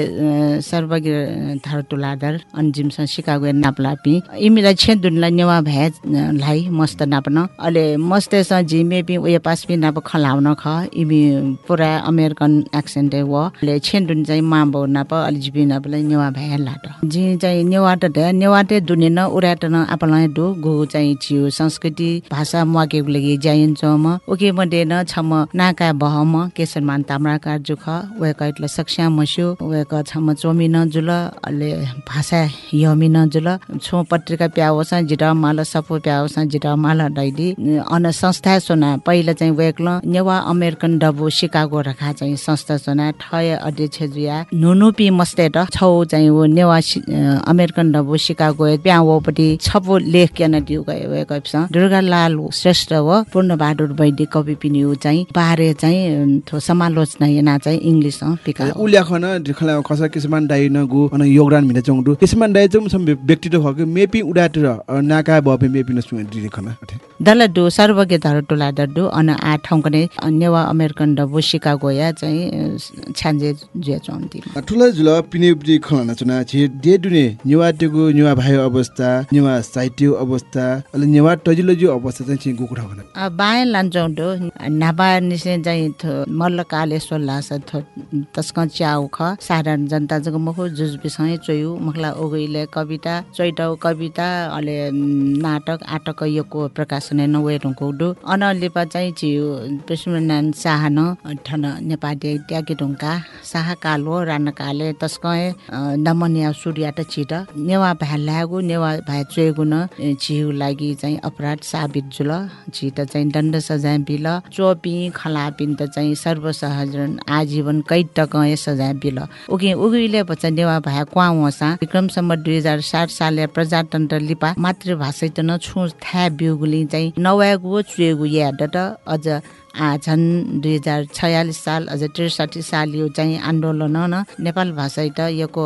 सर्वगिर थार तुलादर अन्जिम स सिकागो नापलापी। इमिला छे दुनला नेवा भए लाई मस्त नाप्न। अले मस्ते स जिमे पि उयो पास पि नाप खलाउन ख। इमि पुरा अमेरिकन एक्सेन्ट व। ले छे दुन चाहिँ माबो नाप अलि जिपि नापलाई नेवा भए लाट जि चाहिँ नेवाट नेवाटे दुने न उराट न दु गु चाहिँ छिउ संस्कृति भाषा मकेको लागि जाइन म। ओके म डेन छम नाका बहम केसरमान ताम्रा कार्जु ख वेक इटला सक्ष्या मस्यो वेक छम चोमिन जुल अले भाषा यमिन जुल। छो पत्रिका प्यावस जिरा माल सपो प्यावस जिरा माल डाइडी अन संस्था सोना पहिला चाहिँ वेक्ल नेवा अमेरिकन डबो सिकागो रखा चाहिँ संस्था चना ठय अध्यक्ष जुया नुनुपी मस्ते र छौ चाहिँ वो नेवा अमेरिकन डबो सिकागो प्या वोपट्टि छपो लेख क्यान दिउ गयो वे कपिस दुर्गा लाल श्रेष्ठ व पूर्ण बहादुर वैद्य कवि पिनि उ चाहिँ बारे चाहिँ थो समालोचना yana चाहिँ इङ्ग्लिस पिका उल्या खन ढिखला खस किसमान दाइ नगु अन योगदान मिने चंगदु किसमान दाइ चंग सम व्यक्ति तो खके मेपी उडाटर नाका बपे मेपी न सुन दिरि खन अथे दल डु सर्वज्ञ धर टोला डड्डु अन आ ठाउँको नै नेवा अमेरिकन डबो सिकागो या चाहिँ छ्यान्जे जुया चौन्ती ठुला जुल पिनेपि खलना चुना छि डे दुने नेवा टेगु नेवा भाइ अवस्था नेवा साहित्य अवस्था अले नेवा टजिलजु अवस्था चाहिँ छि गुकुठा खन बाय लान्छौँ डो नाबा निसे चाहिँ थो मल्ल काले सोल्ला स थो तस्क च्याउ ख साधारण जनता जग मखो जुज बिसँगै चोयु मखला ओगैले कविता चैटाउ कविता अले नाटक आटक यको प्रकाशन नवे ढुङ्को डो अनलिपा चाहिँ छियो पृष्ठनारायण शाह न ठन नेपाली ट्याके ढुङ्का शाह कालो राना काले तस्कए नमनिया सूर्य त छिट नेवा भा लागु नेवा भा चोएको न छिउ लागि चाहिँ अपराध साबित जुल। छि त चाहिँ दण्ड सजाय बिल। चोपी खलापिन त चाहिँ सर्वसाधारण आजीवन कैद टकए सजाय बिल। उगे उगिले बच्चा नेवा भा क्वा वसा। विक्रमसम्म दुई हजार सात साले प्रजातन्त्र लिपा मातृभाषा त न छु था बिउगुली चाहिँ नवागु चुएगु याद त अझ झन् दुई हजार छयालिस साल अझ त्रिसठी साल यो चाहिँ आन्दोलन न। नेपाल भाषा त यको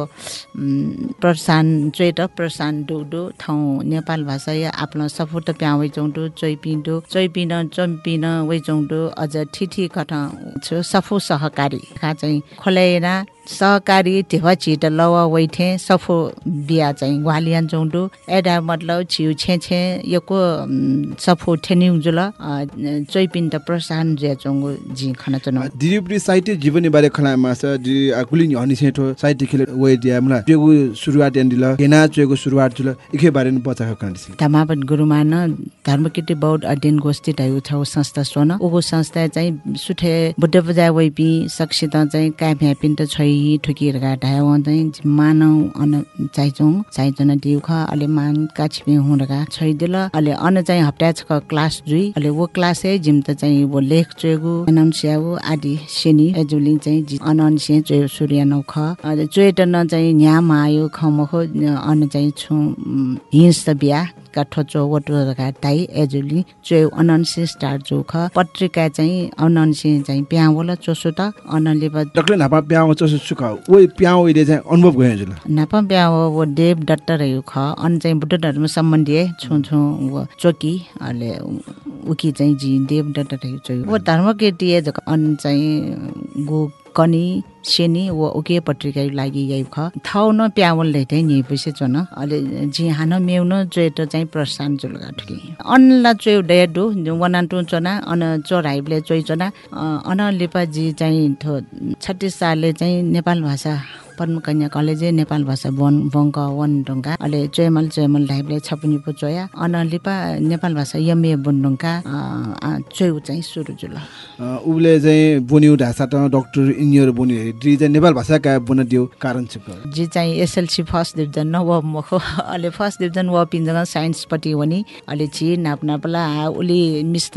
प्रसान चोइट प्रसान डुडो ठाउँ नेपाल भाषा या आफ्नो सफुट प्या वैचौँडो चोइपिन्डो चोइपिन चम्पिन वैचौँडो अझ ठिठी कठ छु सफु सहकारी। चाहिँ खोलाएर सहकारी ढेवा छिट लव वैठे सफो बिहा चाहिँ ग्वालियन चौँडो एडा मतलब छिउ छे छे यको सफो ठेन्यु जुल अ, चोइपिन त प्रसान जे चौँगो जी खना चुनाउ दिरिपुरी साहित्य जीवनी बारे खला मास दि गुलिन हनि सेठो साहित्य खेल वे दिया मला। टेगु सुरुवात एन्डिल केना चेगु सुरुवात जुल इखे बारे न बचा खकन दिस धमापन गुरुमा न धर्मकिटी बौद्ध अध्ययन गोष्ठी ढाइ छौ संस्था सोन। उगो संस्था चाहिँ सुठे बुद्ध बजा वैपी सक्षित चाहिँ त छै ठुकीहरूका ढायो चाहिँ अन चाहिचौँ चाहिचन दिउ ख अले मान काछिपे हुँडका छै दिल अले अन चाहिँ हप्ता छ क्लास जुई अले वो क्लास है जिम त चाहिँ वो लेख चोगु अनाउन्सियाउ आदि सेनी एजुलिङ चाहिँ अनअनसे चोयो सूर्य नौ ख चोएटन चाहिँ न्याम आयो खमखो अन चाहिँ छु हिंस त बिहा काठो चो वटो ताई एजुली चो अनन्से स्टार जो ख पत्रिका चाहिँ अनन्से चाहिँ प्यावल चोसो त अनले डक्टर नापा प्याउ चस सुका। वे प्याउ इले चाहिँ अनुभव गयो जुल नाप प्याव वो देव डट्टर रह्यो ख अन चाहिँ बुद्ध धर्म सम्बन्धी छु छु चोकी अले उकी चाहिँ जी देव डट्टर रह्यो चोयो वो धर्म केटी अन चाहिँ गो कनी सेनी वो उके पत्रिका लागि यही ख। थाउ न प्यावल लै नि पैसे चोन। अले जी हान मेउन चोएट चाहिँ प्रस्थान जुलगा ठुकी। अनला चोय डेडो वनान टु चोना अन चोराइबले चोइ चोना। अन लेपाजी चाहिँ थो छत्तिस सालले चाहिँ नेपाल भाषा पद्मकन्या कलेज नेपाल भाषा वन वङ्क वन ढुङ्गा अहिले चोयमल चोयमल ढाइबले छपुनी पो चोया अन लिपा नेपाल भाषा यमे बुनढुङ्गा चोयु चाहिँ सुरु जुल। उले चाहिँ बोन्यु ढासा त डक्टर इन्जिनियर बोन्यु दि चाहिँ नेपाल भाषा का बोन दियो कारण छ जी चाहिँ एसएलसी फर्स्ट डिभिजन न व मखो अहिले फर्स्ट डिभिजन व पिन्जगा साइन्सपट्टि हो नि अहिले छि नाप नापला उली मिस त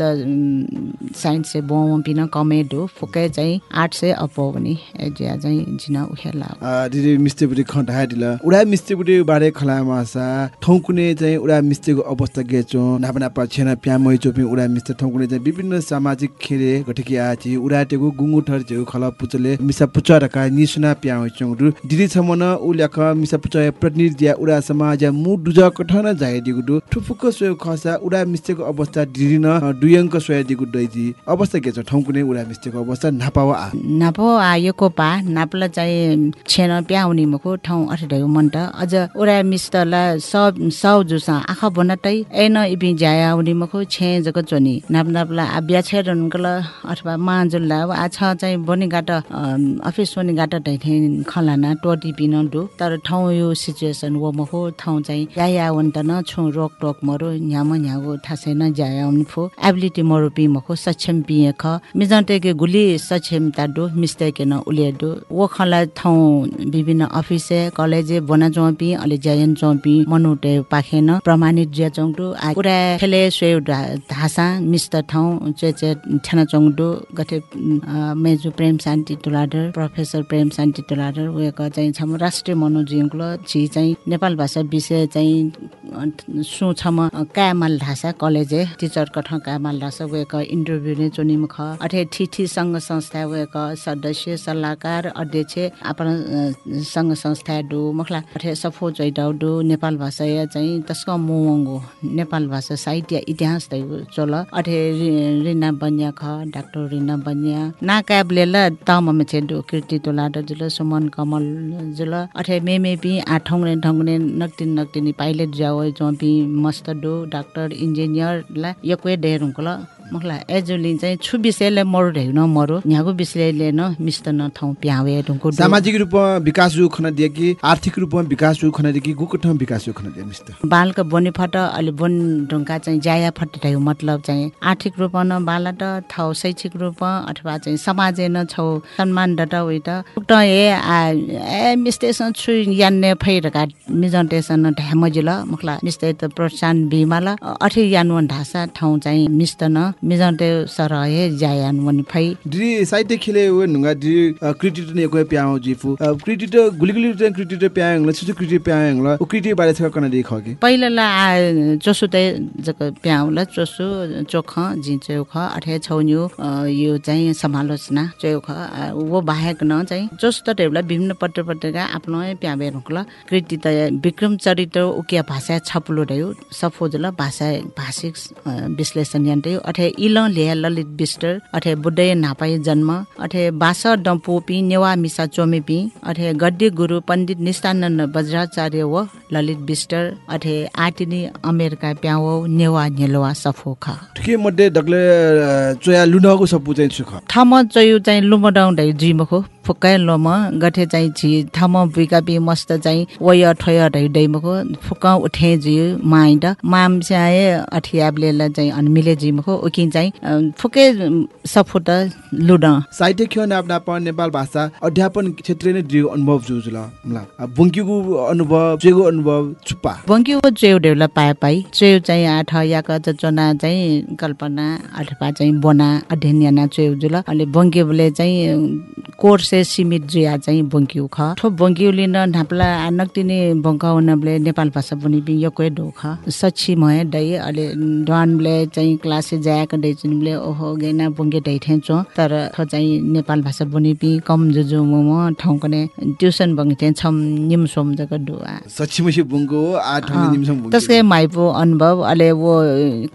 साइन्स से बो पिन कमेड हो फुकै चाहिँ आर्ट से अप हो भने एजिया चाहिँ जिना उखेला दिदी मिस्टेबुटी खटा दिल उडा मिस्टेबुटी बारे खला मासा ठौकुने चाहिँ उडा मिस्टेको अवस्था गेचो नापा नापा छेना प्यामै चोपी उडा मिस्टे ठौकुने चाहिँ विभिन्न सामाजिक खेले घटकी आछि उडा टेगु गुङ्गु ठर जेउ खला पुचले मिसा पुचा रका निसुना प्याउ चोङरु दिदी छमन उल्याक मिसा पुचा प्रतिनिधि दिया उडा समाज मु दुज कठन जाय दिगु ठुफुक सोय खसा उडा मिस्टेको अवस्था दिदी न दुयंक सोय दिगु दैजी अवस्था गेचो ठौकुने उडा मिस्टेको अवस्था नापावा आ नापो आयोको पा नाप्ला चाहिँ छेन प्याउने मको ठाउँ मन त। अझ उरा मिस्तला सब सौ जुसा आँखा बनाटै एन इपि जाया आउने मको छे जको चोनी। नाप नाप्ला आब्या छे रनकल अथवा माजुल्ला अब आ छ चाहिँ बनि गाट अफिस बनि गाट खलाना टोटी पिन डु। तर ठाउँ यो सिचुएसन वो मको ठाउँ चाहिँ याया वन्त न छु रोक टोक मरो न्याम न्यागो थासे न जाया आउने फो। एबिलिटी मरो पि मको सक्षम पिए ख। मिजन्टेके गुली सक्षमता डो मिस्टेके न उले डो। वो खला ठाउँ विभिन्न अफिसे कलेजे बना चौपी अलि ज्यायन चौपी मनुटे पाखेन प्रमाणित ज्या चौटु पुरा खेले स्वे धासा मिस्टर ठाउँ चे चे ठेना चौटु अ, मेजु प्रेम शान्ति तुलाडर प्रोफेसर प्रेम शान्ति तुलाडर उयोको चाहिँ छम राष्ट्रिय मनोजीवको छि चाहिँ नेपाल भाषा विषय चाहिँ सु छम कामाल ढासा कलेजे टिचर कठ कामाल ढासा उयोको इन्टरभ्यू नै चुनिम ख अठे सङ्घ संस्था उयोको सदस्य सल्लाहकार अध्यक्ष अ, सङ्घ संस्था डु मखला सफो चैटाउ डु नेपाल भाषा चाहिँ तस्क मुवङ्गो नेपाल भाषा साहित्य इतिहास दै चोल। अठे रिना बन्या ख डाक्टर रिना बन्या। ना क्याबले ल तम छे डु कृति तोलाट जुल सुमन कमल जुल। अठे मेमे पि आ ठौङ्ने ठौङ्ने नक्तिन नक्तिनी पाइलट जाओ जोपि मस्त डु डाक्टर इन्जिनियर ला यक्वे डेरुङको ल मखला एजुलिन चाहिँ छु विषयले मरु ढेउन मरु यहाँको विषयले न मिस्त न ठाउँ प्यावे ढुङ्को डु। सामाजिक रूपमा विकास जो खना दिए कि आर्थिक रूपमा विकास जो खना दिए कि गुको ठाउँ विकास जो खना दिए मिस्टर बालका बोनी फट अलि बोन ढुङ्गा चाहिँ ज्याया फट मतलब चाहिँ आर्थिक रूपमा न बाला त थाउ शैक्षिक रूपमा अथवा चाहिँ समाजे न छौ सम्मान डट उइट उक्त ए आ ए मिस्टेसन छु यान्ने फैरका मिजन्टेसन ढ्यामजिल मुखला मिस्ते त प्रोत्साहन बिमाला अठे यानुवन ढासा ठाउँ चाहिँ मिस्त न मिजन्टे सर हे ज्यायान वनि फै दिदी साहित्य खेले वे नुंगा दिदी क्रिटिट ने को प्याउ जिफु। क्रिटिट गुली गुली चाहिँ क्रिटिट प्याउ ल छिटो क्रिटिट प्याउ ल ओ क्रिटिट बारे छ कना देखो कि पहिला ला चोसु त जक प्याउला चोसु चोख जि चौख अठे छौन्यु यो चाहिँ समालोचना चौख वो बाहेक न चाहिँ चोस त टेबला विभिन्न पत्र पत्रिका आफ्नो प्याबे रुकल कृति त विक्रम चरित्र उकिया भाषा छपुलो रह्यो सफोजल भाषा भाषिक विश्लेषण यन्टे अठे इल ले ललित बिस्टर अठे बुद्धय नापाई जन्म अठे बास डम्पोपी नेवा मिसा चोमेपी अठे गद्य गुरु पण्डित निष्ठानन्द वज्राचार्य व ललित बिस्टर अठे आटिनी अमेरिका प्याउ नेवा नेलवा सफोखा। ठिकै मध्ये डगले चोया लुनको सपु चाहिँ सुख। थम चयु चाहिँ लुमडाउँ ढै जिमखो। फुक्कै लोम गठे चाहिँ छि थम बिकापी मस्त चाहिँ वय ठय ढै दैमखो फुक उठे जि माइन्ड। माम चाहिँ अठियाबले चाहिँ अनमिले जिमखो उकिन चाहिँ फुके सफुट लुड। साहित्य खेल आफ्ना अपन नेपाल भाषा अध्यापन क्षेत्र नै दियो अनुभव जो जुल। मला बुङ्कीको अनुभव जेको अनुभव छुप्पा। बङ्क्यु चेउ ढेउला पाए पाइ चेउ चाहिँ आठ याक चना चाहिँ कल्पना अथवा चाहिँ बना अध्ययन याना चेउ जुल। अहिले बङ्क्युले चाहिँ कोर्से सीमित जुया चाहिँ बङ्क्यु ख। ठो बङ्क्यु लिन ढाप्ला नक्तिने बङ्काउनले नेपाल भाषा पनि बि यकै ढोख सच्ची मय दै अहिले डनले चाहिँ क्लासे जायक दै चुनिले ओहो गैना बङ्गे दै ठेचो तर थो चाहिँ नेपाल भाषा पनि बि कम जुजु म ठाउँकने ट्युसन बङ्गे छम निम सोम जग डुआ सच्चिमसी बुङ्को आठ अँ, निमिषम बुङ्को। त्यसकै माइपो अनुभव अहिले वो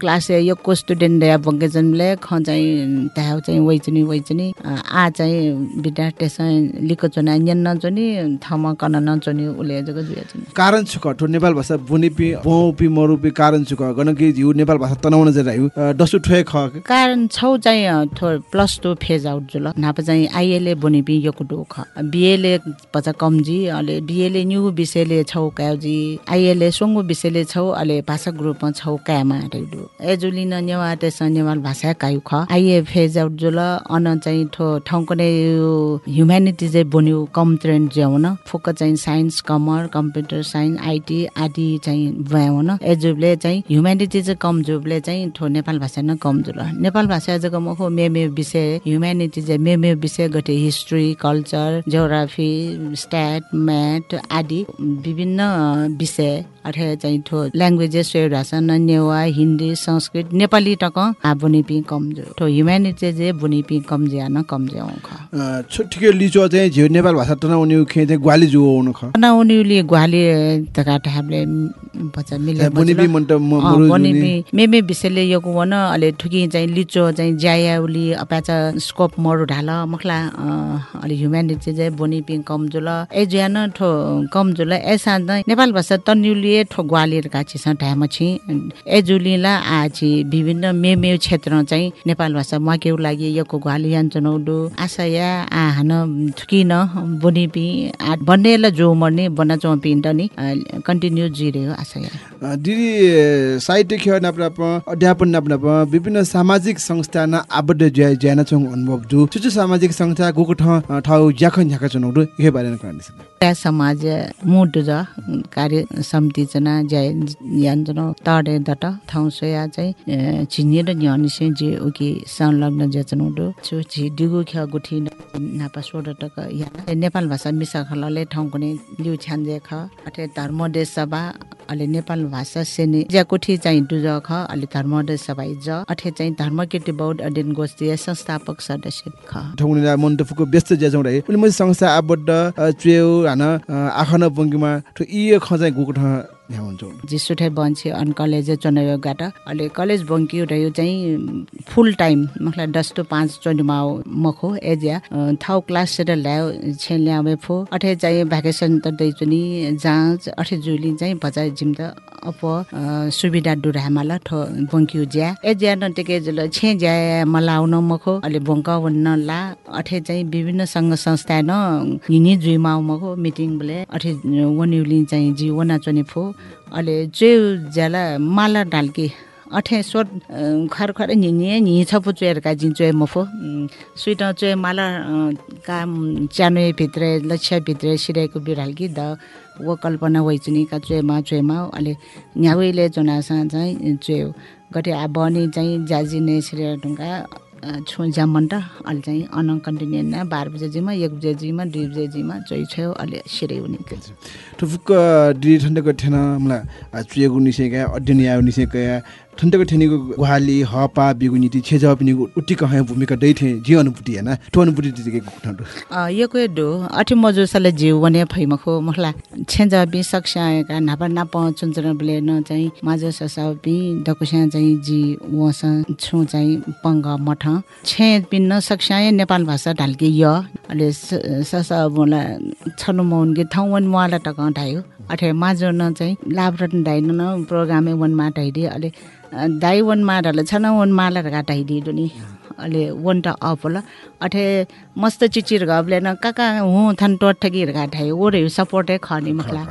क्लास यो स्टुडेन्ट या बङ्केजनले ख चाहिँ त्यहाँ चाहिँ वैचनी वैचनी आ चाहिँ विद्यार्थी चाहिँ लिको चुना न्यन नचुनी थम कन नचुनी जग जुया चुनी कारण छुक ठो नेपाल भाषा बुनेपि बहुपि मरुपि कारण छुक। गणकी झिउ नेपाल भाषा तनाउन चाहिँ रह्यो डसु ठोए ख। कारण छौ चाहिँ थो प्लस टू फेज आउट जुल। नाप चाहिँ आइएले बोनेपि यो कुटो ख। बिएले पचा कमजी अहिले बिएले न्यु विषयले छौ काउजी आइएले सोङ्गो विषयले छौ अहिले भाषा ग्रुपमा छौ कामा रेडु एजुलिन नेवा तेस नेवाल भाषा कायु ख। आइए फेज आउट जुल। अन चाहिँ ठो ठाउँको नै ह्युम्यानिटी चाहिँ बन्यो कम ट्रेन्ड ज्याउन फोक चाहिँ science commerce computer science IT आदि चाहिँ भ्याउन एजुबले चाहिँ ह्युम्यानिटी चाहिँ कम जुबले चाहिँ ठो नेपाल भाषा न कम जुल नेपाल भाषा जग मखो मेमे विषय ह्युम्यानिटी चाहिँ मेमे विषय गटे history culture geography stat math आदि विभिन्न विषय अथे चाहिँ ठो ल्याङ्ग्वेजेस भाषा न नेवा हिन्दी संस्कृत नेपाली टक आ बुनिपी कम जो ठो ह्युम्यानिटी चाहिँ बुनिपी कम ज्या न कम ज्याउ ख। ठिकै लिचो चाहिँ झिउ नेपाल भाषा तनाउने खे चाहिँ ग्वाली जो आउनु ख। न उनीहरूले ग्वाले तका ठाबले बच्चा मिले बुनिपि मन्ट म- अँ, मरु बनिपि जुनी। मेमे विषयले यो वन अहिले ठुकी चाहिँ लिचो चाहिँ ज्यायाउली अप्याचा स्कोप मरु ढाल मखला अलि ह्युम्यानिटी चाहिँ बोनिपि कम जुल ए ज्यान ठो कम जुल ए साँझ नेपाल भाषा तन्युलिए ठो ग्वालियर काची छ ढ्याम छि ए जुलिला आछि विभिन्न मेमे क्षेत्र चाहिँ नेपाल भाषा माकेउ लागि यको ग्वालियान चनौडु आशया आ थुकिन बोनिपि आ बन्नेला जो मर्ने बना चौ पिन्ट नि कन्टिन्यू जिरे हो आशा या अ, दिदी साहित्य खेल नाप्नाप अध्यापन नाप्नाप विभिन्न सामाजिक संस्था न आबद्ध ज्या ज्याना छौँ अनुभव जु। छुचु सामाजिक संस्था गोको ठ ठाउ ज्याख ज्याख चुनौडु यही बारेमा छ? त्या समाज मुड ज कार्य समिति जना जय यान्जन तडे दट ठाउँ सोया चाहिँ अ, छिनिएर न्यनिसे जे उकि संलग्न जचनोडो छु छि डिगु ख गुठी नापा सोड टक या नेपाल भाषा मिसा खलले ठाउँ कुनै लिउ छ्यान्जे ख। अथे धर्मदेश सभा अहिले नेपाल भाषा सेने। ज्या कोठी चाहिँ डुज ख अहिले धर्मदेश सभा ज अथे चाहिँ धर्म कीर्ति बौद्ध अध्ययन गोष्ठी संस्थापक सदस्य ख। ठौकुने मन्तफुको व्यस्त ज्याजौँ रहे मैले संस्था आबद्ध चुयो हान आखन बङ्गीमा ठु इए ख चाहिँ गोको यहाँ जिसुठे बन्छे अनि कलेज चुनावबाट अहिले कलेज बङ्कियो र यो चाहिँ फुल टाइम दस टु पाँच चोनिमा मखो एजिया। थाउ क्लास सेट ल्यायो छे ल्यावे फो। अठे चाहिँ भ्याकेसन त दै चुनि जाँच अठे जुली चाहिँ भजा जिम त अप सुविधा डुरामाला ठो बङ्कियो ज्या। एजिया न टेके जुल छे ज्या मलाउन मखो। अहिले बङ्क वन्न ला अठे चाहिँ विभिन्न सङ्घ संस्था न हिनी जुइमा मखो मिटिङ बोले। अठे वन्युली चाहिँ जी वना चोनि फो। अहिले चेउ ज्याला माला ढाल्के अठे सोट खर खर नि छपु चुएर का जिन चुए मफो स्विट चुए माला काम च्यानो भित्र लक्ष्य भित्र सिराइको बिराल्की द वो कल्पना वैचुनी का चुएमा चुएमा अहिले न्याउले चुनासा चाहिँ चुयो गटे बनी चाहिँ जाजिने सिरे ढुङ्गा छु जामन्ट अहिले चाहिँ अन कन्टिन्यू न बाह्र बजेजीमा एक बजेजीमा दुई चोइ छ्यो अहिले सिरै हुने। ठुफुक दिदी ठन्डको ठेन मलाई चुएको निसेका अध्ययन आयो निसेका ठन्डको ठेनीको गुहाली हपा बिगु नीति छेज पिनिको उट्टी कहाँ भूमिका दै थे जे अनुभूति हैन ठो अनुभूति यो कोही डो अठी मजु जिउ वने फैमखो मखला छेन्ज बि सक्साका नापा नाप चुन्चन ब्ले न चाहिँ माझ ससा बि चाहिँ जी वस छु चाहिँ पंग मठ। छे पिन्न सक्साय नेपाल भाषा ढाल्के य। अले ससा छनु मौन गे ठाउँ वन वाला टक अठे माझो न चाहिँ लाभरन ढाइन न प्रोग्रामे वन मा ढाइदे अले दाइ वन मा ढाले छन वन माला ढका ढाइदे दुनी अहिले वन त अफ होला। अठे मस्त चिचिर घबले न काका हुँ थन टोट ठगिर घाटायो ओरे सपोर्टै खने मखला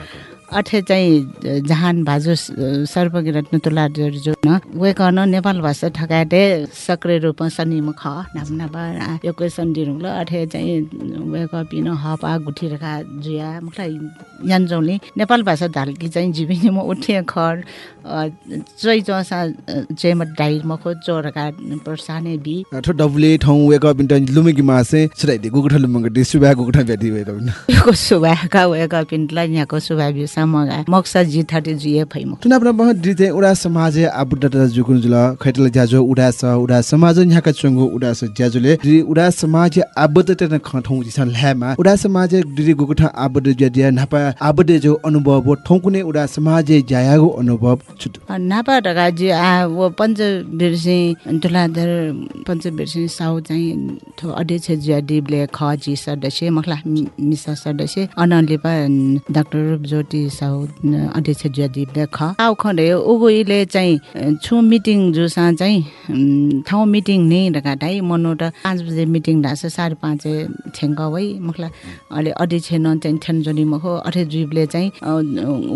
अठे चाहिँ जहान भाजु सर्वगिर तुला जो न वेकन नेपाल भाषा ठगाटे सक्रे रूपमा सनिम ख नाम नाबा यो क्वेसन ल अठे चाहिँ वेक पिन हपा गुठी रेखा जुया मखला यान्जौले। नेपाल भाषा धाल्की चाहिँ जीविनी म उठे खर चै चसा चेम डाइर मखो चोरका प्रसाने बि। ठो डबले ठाउँ वेक अप इन्ट लुमेकी मासे छुराइदे गुगुठा लुमंग दे सुबा गुगुठा ब्याति वेक अप यो सुभाका वेक पिन्टला यहाँको सुभाव्य समगा मक्सा जी थर्टी जुए फैम तुना अपना बह दिते उडा समाज आबुड्डा त जुकुन जुल खैटल ज्याजो उडा स उडा समाज न्याका चंगो उडा स ज्याजुले। दि उडा समाज आबुड्डा त खठौ जिसन ल्यामा उडा समाज दिदि गुगुठा आबुड्डा ज्यादिया नापा आबुड्डा जो अनुभव ठौकुने उडा समाज ज्यायागो अनुभव। नापा जी आ पञ्च बिर्सी तुलाधर पञ्च बिर्सी साउ चाहिँ थो अध्यक्ष ज्यादी ब्ले ख जी सदस्य मखला मिसा सदस्य अनलिपा डाक्टर ज्योति साउ न, अध्यक्ष ज्यादी ब्ले ख। आउ इले चाहिँ छु मिटिङ जुसा चाहिँ ठाउँ मिटिङ नै मनो त पाँच बजे मिटिङ ढास साढे पाँच ठेङ्ग वै मखला अहिले अध्यक्ष न चाहिँ ठेन जोनी मखो अठे जुइबले चाहिँ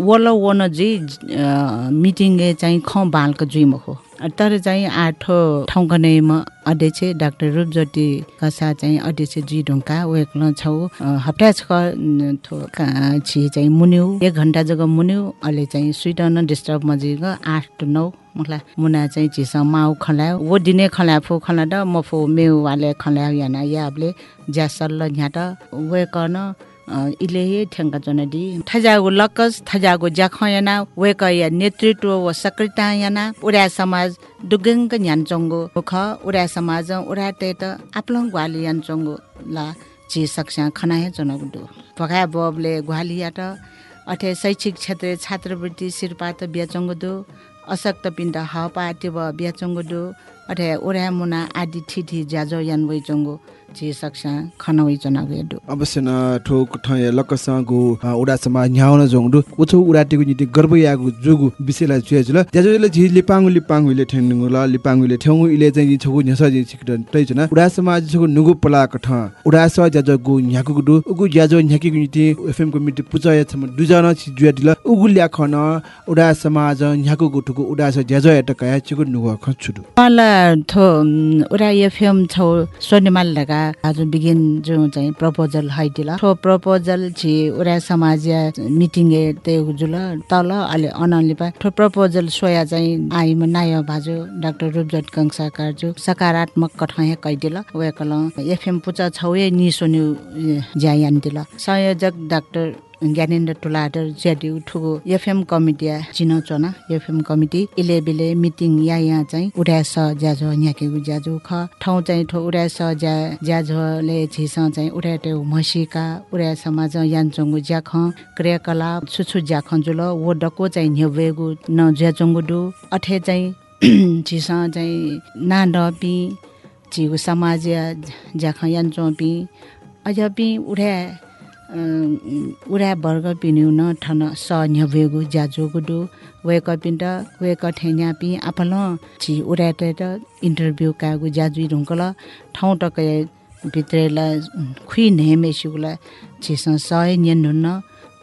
वल वन जी अ, मिटिङ चाहिँ ख बालको जुइ मखो तर चाहिँ आठो ठाउँको नेम अध्यक्ष डाक्टर रूपज्योति कसा चाहिँ अध्यक्ष जी ढुङ्का वेक्न छौ हप्ता छ छि चाहिँ मुन्यु एक घन्टा जग्गा मुन्यु अहिले चाहिँ स्विटन डिस्टर्ब मजिग आठ नौ मलाई मुना चाहिँ चिस माउ खलायो वो दिने खला फो खला म फो मेउ वाले खलायो याना याबले ज्या सल्ल यहाँ त वेकन इले ठ्याङ्का चनडी थजागो लक्कस थजागो ज्याखयाना वेक या नेतृत्व व सक्रियता याना उडा समाज दुगङ्ग न्यानचङ्गो ख उडा समाज उडा टेट आपलं ग्वाली यानचङ्गो ला ची सक्सा खनाय चनगुडु पका बबले ग्वालिया त अथे शैक्षिक क्षेत्र छात्रवृत्ति शिरपा त बियाचङ्गो दो। अशक्त पिण्ड हावा टिब दो। अठे ओरा मुना आदि ठिठी ज्याजो यान वइ चंगो जे सक्सा खनवइ चनागु एडु अवश्य न ठोक ठय लकसगु उडा समाज न्याउन जोंगु उछु उडाटिगु निति गर्व यागु जुगु विषयलाई जुएजुल ज्याजुले झि लिपाङु लिपाङुले ठेन्नुगु ल लिपाङुले ठेउ इले चाहिँ छगु न्यस जि छिकट तैजुना उडा समाज छगु नुगु पला कठ उडा स ज्याजगु न्याकु दु उगु ज्याजो न्याकिगु निति एफएम को मिति पुचय छम दुजना छि जुया दिल उगु ल्या खन उडा समाज न्याकु गुटुगु उडा स ज्याजो एट कया छिगु नुगु खछुदु मला थो उरा एफएम छौ सोनेमाल लगा आज बिगिन जो चाहिँ प्रपोजल हाइदिल थो प्रपोजल छि उरा समाज मिटिङ ते जुल तल अले अनलिपा थो प्रपोजल सोया चाहिँ आइम नाय भाजु डाक्टर रूपजट कंसा कार्जु सकारात्मक कठय कैदिल वेकल एफएम पुचा छौए नि सोन्यु ज्यायान दिल संयोजक डाक्टर ज्ञानेन्द्र टुलाडर ज्याड्यु ठुगो एफएम कमिटिया चिनो चना एफएम कमिटी इले बिले मिटिङ या यहाँ चाहिँ उडा स ज्याझो न्याकेगु ज्याझो ख ठाउँ चाहिँ ठो उडा स ज्या ज्याझोले छिस चाहिँ उडा टे मसिका उडा समाज यानचोङ्गु ज्याख क्रियाकलाप छुछु ज्याख जुल वो डको चाहिँ न्यवेगु न ज्याचोङ्गु दु अठे चाहिँ छिस चाहिँ ना डपी छिगु समाज ज्याख यानचोपी अझ पि उडा उडा वर्ग पिन्युन ठन स न्यवेगु ज्याजोगु दु वेक पिन्ट वेक ठेन्या पि आफल छि उडा टेट इन्टरभ्यू कागु ज्याजु रुङ्कल ठाउँ टक भित्रेला खुइ नेमे सिगुला छिस सय न्यन हुन्न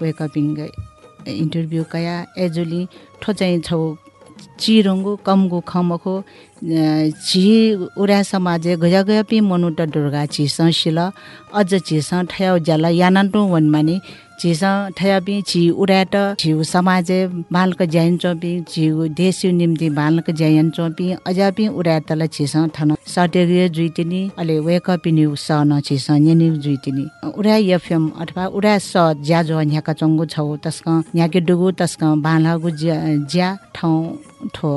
वेक पिङ्ग इन्टरभ्यू कया एजुली ठो चाहिँ छौ चिरङ्गु कमगु खमखो छि उडा समाज गया गया पि मनुट दुर्गा छिस सिल अझ छिस ठयाउ ज्याला यानान्टु वनमानि छिस ठया पि छि उडाट छिउ समाज बालक ज्यान चोपि छिउ देशु निम्ति बालक ज्यान चोपि अझ पि उडाटल छिस ठन सटेरिय जुइतिनी अले वेक पिनि स न छिस नेनि जुइतिनी उडा एफएम अथवा उडा स ज्याजो न्याका चंगु छौ तस्क न्याके डुगु तस्क बालागु ज्या ठाउँ ठो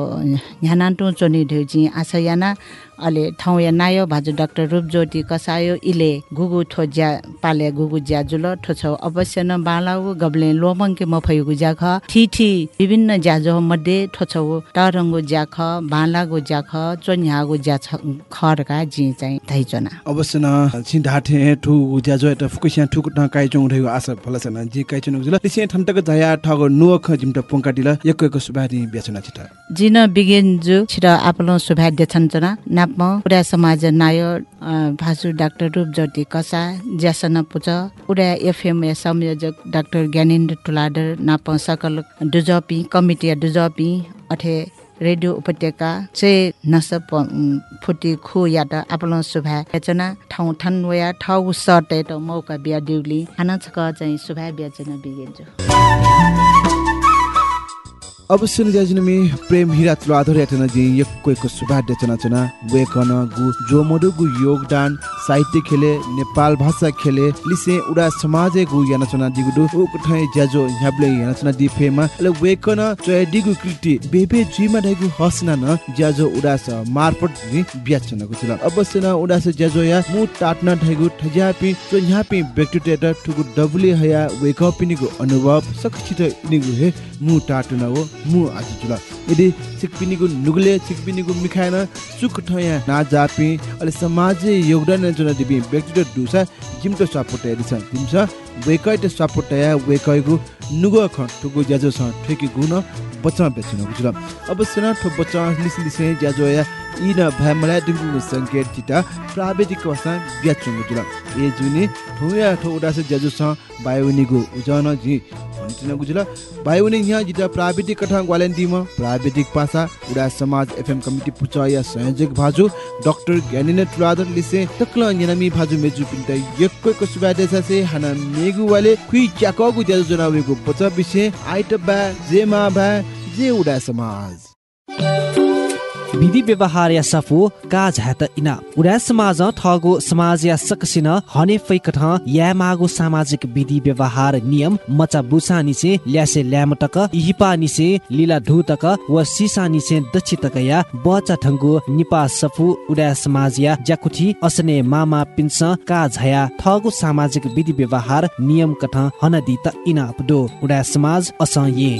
न्यानान्टु चोनि ढेउची आशा याना अले ठाउँ या नायो भाजु डाक्टर रूपज्योति कसायो इले गुगु ठो ज्या पाले गुगु ज्या जुल ठो छौ अवश्य न बालाउ गब्ले लोमङ्के मफयुगु ज्या ख। ठिठी विभिन्न ज्याजो मध्ये ठो छौ तरङ्गु ज्या ख बालागु ज्या ख चोन्यागु ज्या छ खरका जी चाहिँ धैचना। अवश्य न छि ढाठे ठु ज्याजो एट फुकुसिया ठुक न काइ चोङ रहेको आशा फलसन। जे काइ चोङ जुल तिसे ठन्तक जया ठग नुख जिमट पोंका दिल एक एक सुबारी बेचना छिटा। जिन बिगिन जु छिर आपलो सुभाद्य छञ्चना नाप्म उडा समाज नायो भासु डाक्टर रूपज्योति कसा ज्यासन पुच उडा एफएम संयोजक डाक्टर ज्ञानेन्द्र टुलाडर नाप सकल डुजपी कमिटी डुजपी अठे रेडियो उपत्यका से नस फुटी खु या त आपलो सुभा बेचना ठाउँ ठन वया ठाउँ सटे त मौका बिया दिउली खाना छक चाहिँ सुभा बेचना बिगिन्छु अवश्य ज्याजिनमी प्रेम हिरा तुलो आधार यातन जी यक्को एक सुभा देचना चना वेकन गु जो मोडु गु योगदान साहित्य खेले नेपाल भाषा खेले लिसे उडा समाज गु याना चना दिगुदु उक ठै ज्याजो ह्याब्ले याना चना दि फेमा। ले वेकन चय दिगु कृति बेबे जुइमा दैगु हसना न ज्याजो उडा स मार्फत नि ब्याचना गु चला अवश्य न उडा स ज्याजो या मु टाटना ढैगु ठज्यापि चो न्यापि व्यक्तित्व ठुगु डबुले हया वेकअप निगु अनुभव सक्षित निगु हे मु टाटु न हो मु आजु जुल। यदि सिकपिनीको नुगले सिकपिनीको मिखाएन सुख ठया ना जापि अले समाज योगदान जुन दिबि व्यक्तिगत दुसा जिमको सपोर्ट एदिस दिमस वेकैट सपोर्ट या वेकैगु नुगो ख टुगु ज्याजो छ ठेकी गुन बच्चा बेच्न जुल। अब सुन ठो बच्चा लिस लिसे ज्याजो या इन भ्यामला दिगु संकेत जिता प्राविधिक वसा ब्याचुङ जुल। ए जुनि ठुया ठो उडास ज्याजो छ बायोनिगु उजन जी भन्टिन गुजुल बायोनि यहाँ जिता प्राविधिक कथा ग्वालेन्टीमा प्राविधिक पासा उडा समाज एफएम कमिटी पुचा या संयोजक भाजु डाक्टर ज्ञानेन्द्र टुलादर लिसे तक्ल न्यानमी भाजु मेजु पिन्ता यक्को को सुबादे से हाना मेगु वाले खुइ च्याकगु ज्याजो जनावेगु बचा विषय आइट बा जेमा बा जे उडा समाज। विधि व्यवहार या सफु का झ्यात इना। उडा समाज ठगो समाज या सकसिन हने फैकठ या मागो सामाजिक विधि व्यवहार नियम मचा बुसा निसे ल्यासे ल्यामटक इहिपा निसे लीला धुतक व सिसा निसे दक्षितक या बचा ठंगु निपा सफु उडा समाज या ज्याकुठी असने मामा पिन्स का झया ठगो सामाजिक विधि व्यवहार नियम कठ हनदी त इना अपडो। उडा समाज अस ये।